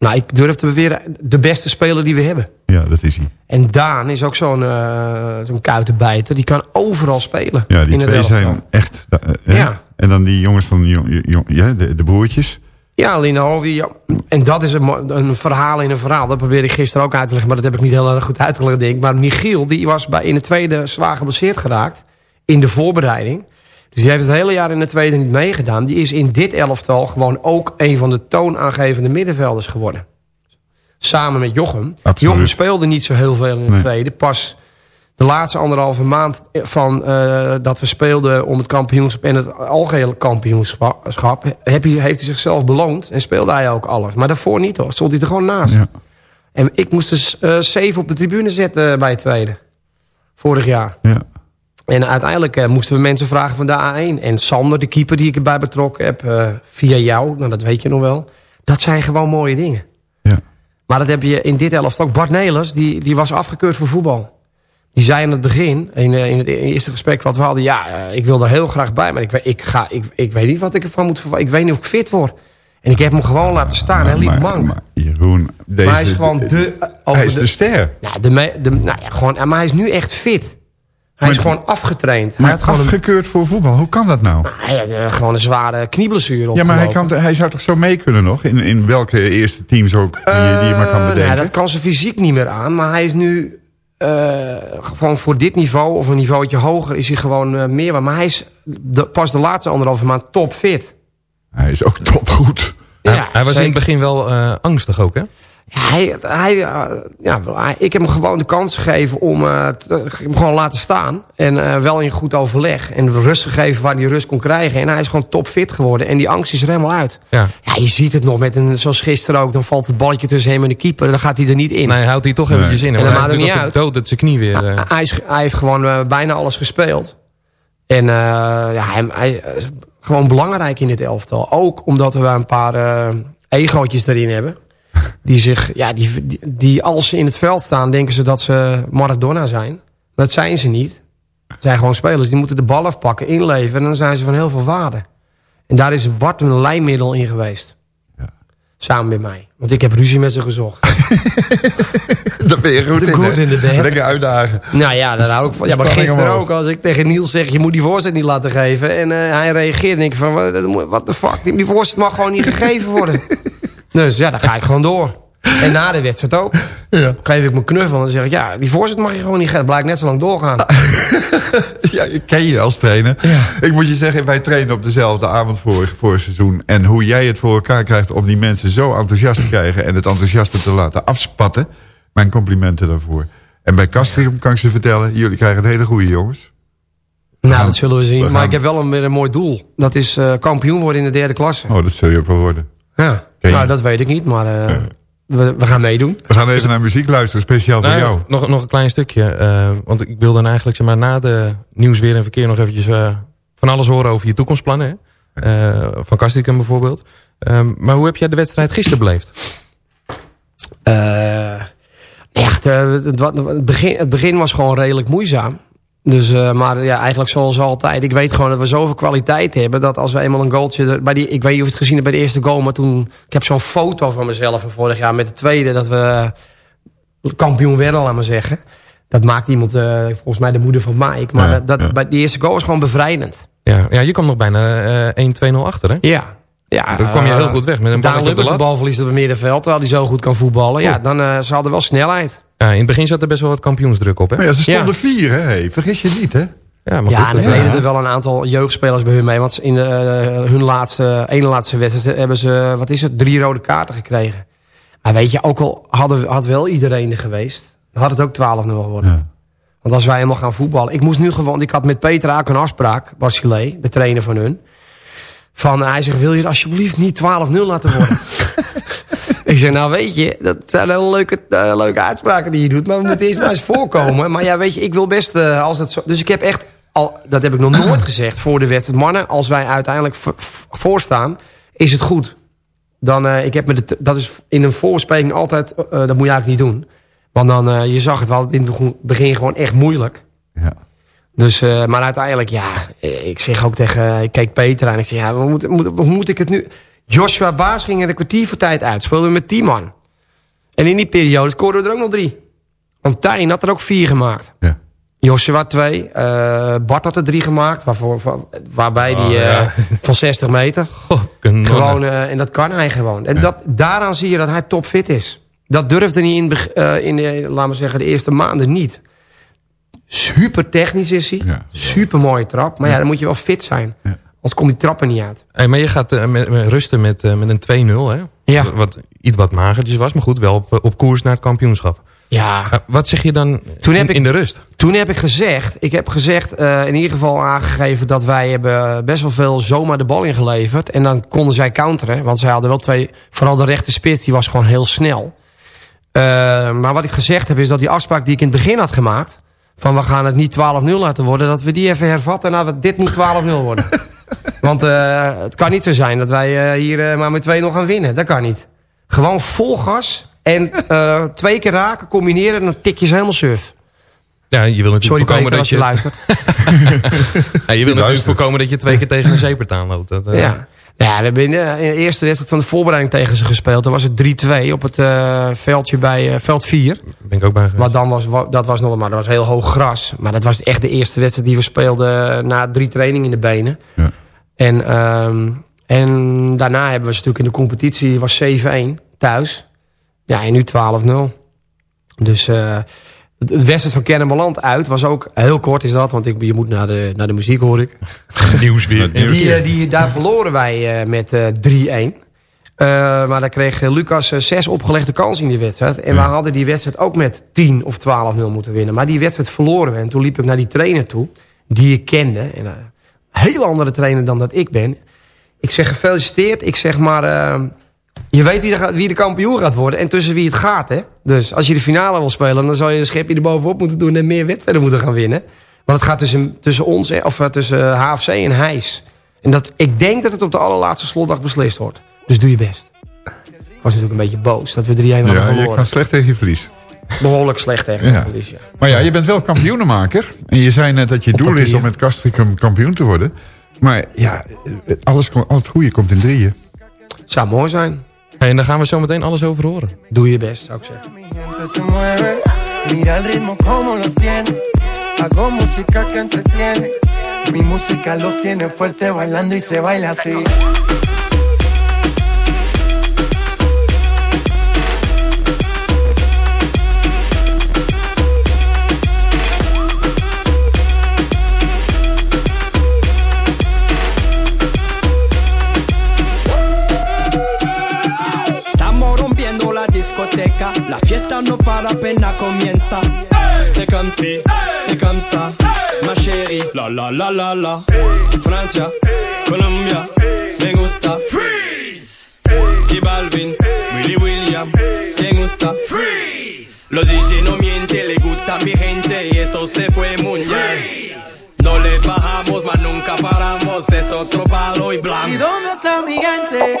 nou ik durf te beweren, de beste speler die we hebben. Ja, dat is hij. En Daan is ook zo'n uh, zo'n kuitenbijter. Die kan overal spelen. Ja, die in twee zijn echt... Uh, ja. En dan die jongens van jong, jong, ja, de, de broertjes. Ja, Lino. Ja. En dat is een, een, verhaal in een verhaal. Dat probeerde ik gisteren ook uit te leggen. Maar dat heb ik niet heel erg goed uitgelegd, denk ik. Maar Michiel, die was bij, in de tweede zwaar geblesseerd geraakt. In de voorbereiding. Dus die heeft het hele jaar in de tweede niet meegedaan. Die is in dit elftal gewoon ook een van de toonaangevende middenvelders geworden. Samen met Jochem. Absoluut. Jochem speelde niet zo heel veel in de nee. tweede. Pas de laatste anderhalve maand van uh, dat we speelden om het kampioenschap en het algehele kampioenschap, heb hij, heeft hij zichzelf beloond en speelde hij ook alles. Maar daarvoor niet hoor, stond hij er gewoon naast. Ja. En ik moest dus uh, zeven op de tribune zetten bij het tweede. Vorig jaar. Ja. En uiteindelijk uh, moesten we mensen vragen van de A1. En Sander, de keeper die ik erbij betrokken heb, via jou, nou dat weet je nog wel. Dat zijn gewoon mooie dingen. Ja. Maar dat heb je in dit elftal ook. Bart Nelers, die, die was afgekeurd voor voetbal. Die zei in het begin, in, in het eerste gesprek wat we hadden... ja, ik wil er heel graag bij, maar ik, ik, ga, ik, ik weet niet wat ik ervan moet verwachten. Ik weet niet of ik fit word. En ik heb hem gewoon laten staan. Hij liep mank. Maar, Jeroen, deze, maar hij is gewoon de... Hij is de, de ster. Ja, de, de, nou ja, gewoon, maar hij is nu echt fit. Hij maar, is gewoon afgetraind. Maar hij had gewoon afgekeurd een, voor voetbal, hoe kan dat nou? Hij had gewoon een zware knieblessure Ja, maar hij, kan, hij zou toch zo mee kunnen nog? In, in welke eerste teams ook die, uh, die je maar kan bedenken? Nou, dat kan ze fysiek niet meer aan. Maar hij is nu uh, gewoon voor dit niveau of een niveautje hoger is hij gewoon uh, meer. Maar hij is de, pas de laatste anderhalve maand topfit. Hij is ook topgoed. Ja, hij, hij was zeker. in het begin wel uh, angstig ook, hè? Hij, hij, uh, ja, ik heb hem gewoon de kans gegeven om uh, te, hem gewoon laten staan. En uh, wel in goed overleg. En rust gegeven waar hij rust kon krijgen. En hij is gewoon topfit geworden. En die angst is er helemaal uit. Ja. ja je ziet het nog met een, zoals gisteren ook. Dan valt het balletje tussen hem en de keeper. En dan gaat hij er niet in. Nee, hij houdt hij toch nee. eventjes in. En dan maakt het niet uit. dood dat zijn knie weer... Hij, hij, is, hij heeft gewoon bijna alles gespeeld. En ja, hij, hij is gewoon belangrijk in dit elftal. Ook omdat we een paar egootjes erin hebben die, zich, ja, die, die, die, als ze in het veld staan, denken ze dat ze Maradona zijn. Dat zijn ze niet. Het zijn gewoon spelers, die moeten de bal afpakken, inleveren... en dan zijn ze van heel veel waarde. En daar is Bart een lijnmiddel in geweest. Ja. Samen met mij. Want ik heb ruzie met ze gezocht. Daar ben je goed, de in, goed in de bed. Lekker uitdagen. Nou ja, daar hou ik van. Ja, maar gisteren ook, als ik tegen Niels zeg... je moet die voorzet niet laten geven. En uh, hij reageert en ik van... wat de fuck, die voorzet mag gewoon niet gegeven worden. Dus ja, dan ga ik gewoon door. En na de wedstrijd ook. Ja. Geef ik mijn knuffel en dan zeg ik... ja, die voorzet mag je gewoon niet geven. Blijkt net zo lang doorgaan. ja, ik ken je als trainer. Ja. Ik moet je zeggen, wij trainen op dezelfde avond voor, voor het seizoen. En hoe jij het voor elkaar krijgt om die mensen zo enthousiast te krijgen... en het enthousiasme te laten afspatten. Mijn complimenten daarvoor. En bij Castrium kan ik ze vertellen... jullie krijgen een hele goede jongens. Nou, gaan, dat zullen we zien. We maar ik heb wel een, een mooi doel. Dat is uh, kampioen worden in de derde klasse. Oh, dat zul je ook wel worden. Ja, nou dat weet ik niet, maar uh, ja. we, we, gaan meedoen. We gaan even naar muziek luisteren, speciaal nou, voor jou. Nog, nog een klein stukje, uh, want ik wil dan eigenlijk zeg maar, na de nieuws weer en verkeer nog eventjes uh, van alles horen over je toekomstplannen. Hè? van Kastikum bijvoorbeeld. maar hoe heb jij de wedstrijd gisteren beleefd? echt, het, het, begin, het begin was gewoon redelijk moeizaam. Dus, uh, maar ja, eigenlijk zoals altijd. Ik weet gewoon dat we zoveel kwaliteit hebben... dat als we eenmaal een goaltje... Bij die, ik weet niet of je het gezien hebt bij de eerste goal... maar toen... Ik heb zo'n foto van mezelf van vorig jaar... met de tweede dat we kampioen werden, laat maar zeggen. Dat maakt iemand, uh, volgens mij de moeder van Mike. Maar ja, dat, ja. bij de eerste goal is gewoon bevrijdend. Ja, ja je kwam nog bijna uh, 1-2-0 achter, hè? Ja. Ja, dan kwam je heel goed weg met een bal. Lubbers de bal verliest op het middenveld... terwijl hij zo goed kan voetballen. Ja, dan uh, ze hadden wel snelheid. Ja, in het begin zat er best wel wat kampioensdruk op. Hè? Maar ja, ze stonden ja. vier, hè? Hey, vergis je niet, hè? Ja, maar ja, goed, en er deden er wel een aantal jeugdspelers bij hun mee. Want in de, uh, hun laatste, ene laatste wedstrijd hebben ze, wat is het, drie rode kaarten gekregen. Maar weet je, ook al hadden, had wel iedereen er geweest, dan had het ook 12-0 geworden. Ja. Want als wij helemaal gaan voetballen. Ik moest nu gewoon, ik had met Peter ook een afspraak, Barcilé, de trainer van hun. Van, hij zegt, wil je alsjeblieft niet 12-0 laten worden? Ik zeg, nou weet je, dat zijn hele leuke, uh, leuke uitspraken die je doet. Maar we moeten eerst maar eens voorkomen. Maar ja, weet je, ik wil best uh, als het zo... Dus ik heb echt, al, dat heb ik nog nooit gezegd voor de wedstrijd. Mannen, als wij uiteindelijk voorstaan, is het goed. Dan, uh, ik heb me de, dat is in een voorspeling altijd, dat moet je eigenlijk niet doen. Want dan, je zag het wel in het begin gewoon echt moeilijk. Ja. Dus, maar uiteindelijk, ja, ik zeg ook tegen, ik keek Peter aan. Ik zeg, ja, hoe moet, moet, hoe moet ik het nu... Joshua Baas ging in de kwartier voor tijd uit. Speelden we met 10 man. En in die periode scoorden we er ook nog drie. Want Tijn had er ook vier gemaakt. Ja. Joshua twee. eh, Bart had er drie gemaakt. Waarvoor, waar- waarbij die Oh, eh, ja. van 60 meter. Kanonnen. Gewoon, eh, en dat kan hij gewoon. En dat, daaraan zie je dat hij topfit is. Dat durfde hij in, in de, laten we zeggen, de eerste maanden niet. Super technisch is hij. Super mooie trap. Maar ja, dan moet je wel fit zijn. Anders komt die trap er niet uit. Hey, maar je gaat eh, met, met rusten met, eh, met een 2-0, hè? Ja. Wat, iets wat magertjes was, maar goed, wel op, op koers naar het kampioenschap. Ja. Eh, wat zeg je dan Toen heb in, ik- in de rust? Toen heb ik gezegd, ik heb gezegd, eh, in ieder geval aangegeven dat wij hebben best wel veel zomaar de bal ingeleverd. En dan konden zij counteren, want zij hadden wel twee, vooral de rechter spits, die was gewoon heel snel. Eh, maar wat ik gezegd heb is dat die afspraak die ik in het begin had gemaakt, van we gaan het niet 12-0 laten worden, dat we die even hervatten en dat dit niet 12-0 worden. want eh, het kan niet zo zijn dat wij eh, hier eh, maar met 2-0 gaan winnen. Dat kan niet. Gewoon vol gas en eh, twee keer raken, combineren en dan tik je ze helemaal surf. Ja, je wil natuurlijk Sorry voorkomen Peter, dat je luistert. ja, je wil natuurlijk voorkomen dat je twee keer tegen een zeepert aanloopt. Dat, eh, Ja. Ja, we hebben in de, in de eerste wedstrijd van de voorbereiding tegen ze gespeeld. Toen was het 3-2 op het eh, veldje bij eh, veld 4. Ben ik ook bij geweest. Maar dan was, wa- dat was nog maar dat was heel hoog gras. Maar dat was echt de eerste wedstrijd die we speelden na drie trainingen in de benen. Ja. En, ehm, en daarna hebben we ze natuurlijk in de competitie was 7-1 thuis. Ja, en nu 12-0. Dus eh de wedstrijd van Kennemerland uit was ook heel kort is dat. Want ik, je moet naar de, naar de muziek hoor ik. Nieuws weer. Die, eh, die, daar verloren wij eh, met eh 3-1. Eh, maar daar kreeg Lucas zes opgelegde kansen in die wedstrijd. En we hadden die wedstrijd ook met 10 of 12-0 moeten winnen. Maar die wedstrijd verloren we. En toen liep ik naar die trainer toe, die ik kende. En, hele andere trainer dan dat ik ben. Ik zeg gefeliciteerd. Ik zeg maar, eh, je weet wie de, wie de kampioen gaat worden. En tussen wie het gaat. Hè? Dus als je de finale wil spelen, dan zal je een schepje erbovenop moeten doen. En meer wedstrijden moeten gaan winnen. Want het gaat tussen, tussen ons, eh, of eh, tussen HFC en Heijs. En dat, ik denk dat het op de allerlaatste slotdag beslist wordt. Dus doe je best. Ik was natuurlijk een beetje boos dat we 3-1 hadden Ja, je verloren. kan slecht tegen je verlies. Behoorlijk slecht tegen Ja. verlies, ja. Maar ja, je bent wel kampioenenmaker. En je zei net dat je doel is om met Castricum kampioen te worden. Maar ja, alles, al het goede komt in drieën. Zou mooi zijn. Hey, en daar gaan we zo meteen alles over horen. Doe je best, zou ik zeggen. se mueve. Mira el ritmo como los tiene. Hago música que entretiene. Mi música los tiene fuerte bailando y se baila así. Discoteca, la fiesta no para apenas comienza. C'est comme si, c'est comme ça, ma chérie. La la la la la. Francia, Colombia, me gusta. Freeze. Y Balvin, Willy William, me gusta. Freeze. Los DJ no mienten, le gusta a mi gente y eso se fue muy bien. No le bajamos, mas nunca paramos, es otro palo y ¿Y blanco. dónde está mi gente?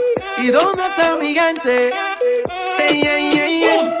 ¿Y dónde está mi gente? Say yeah, yeah, yeah.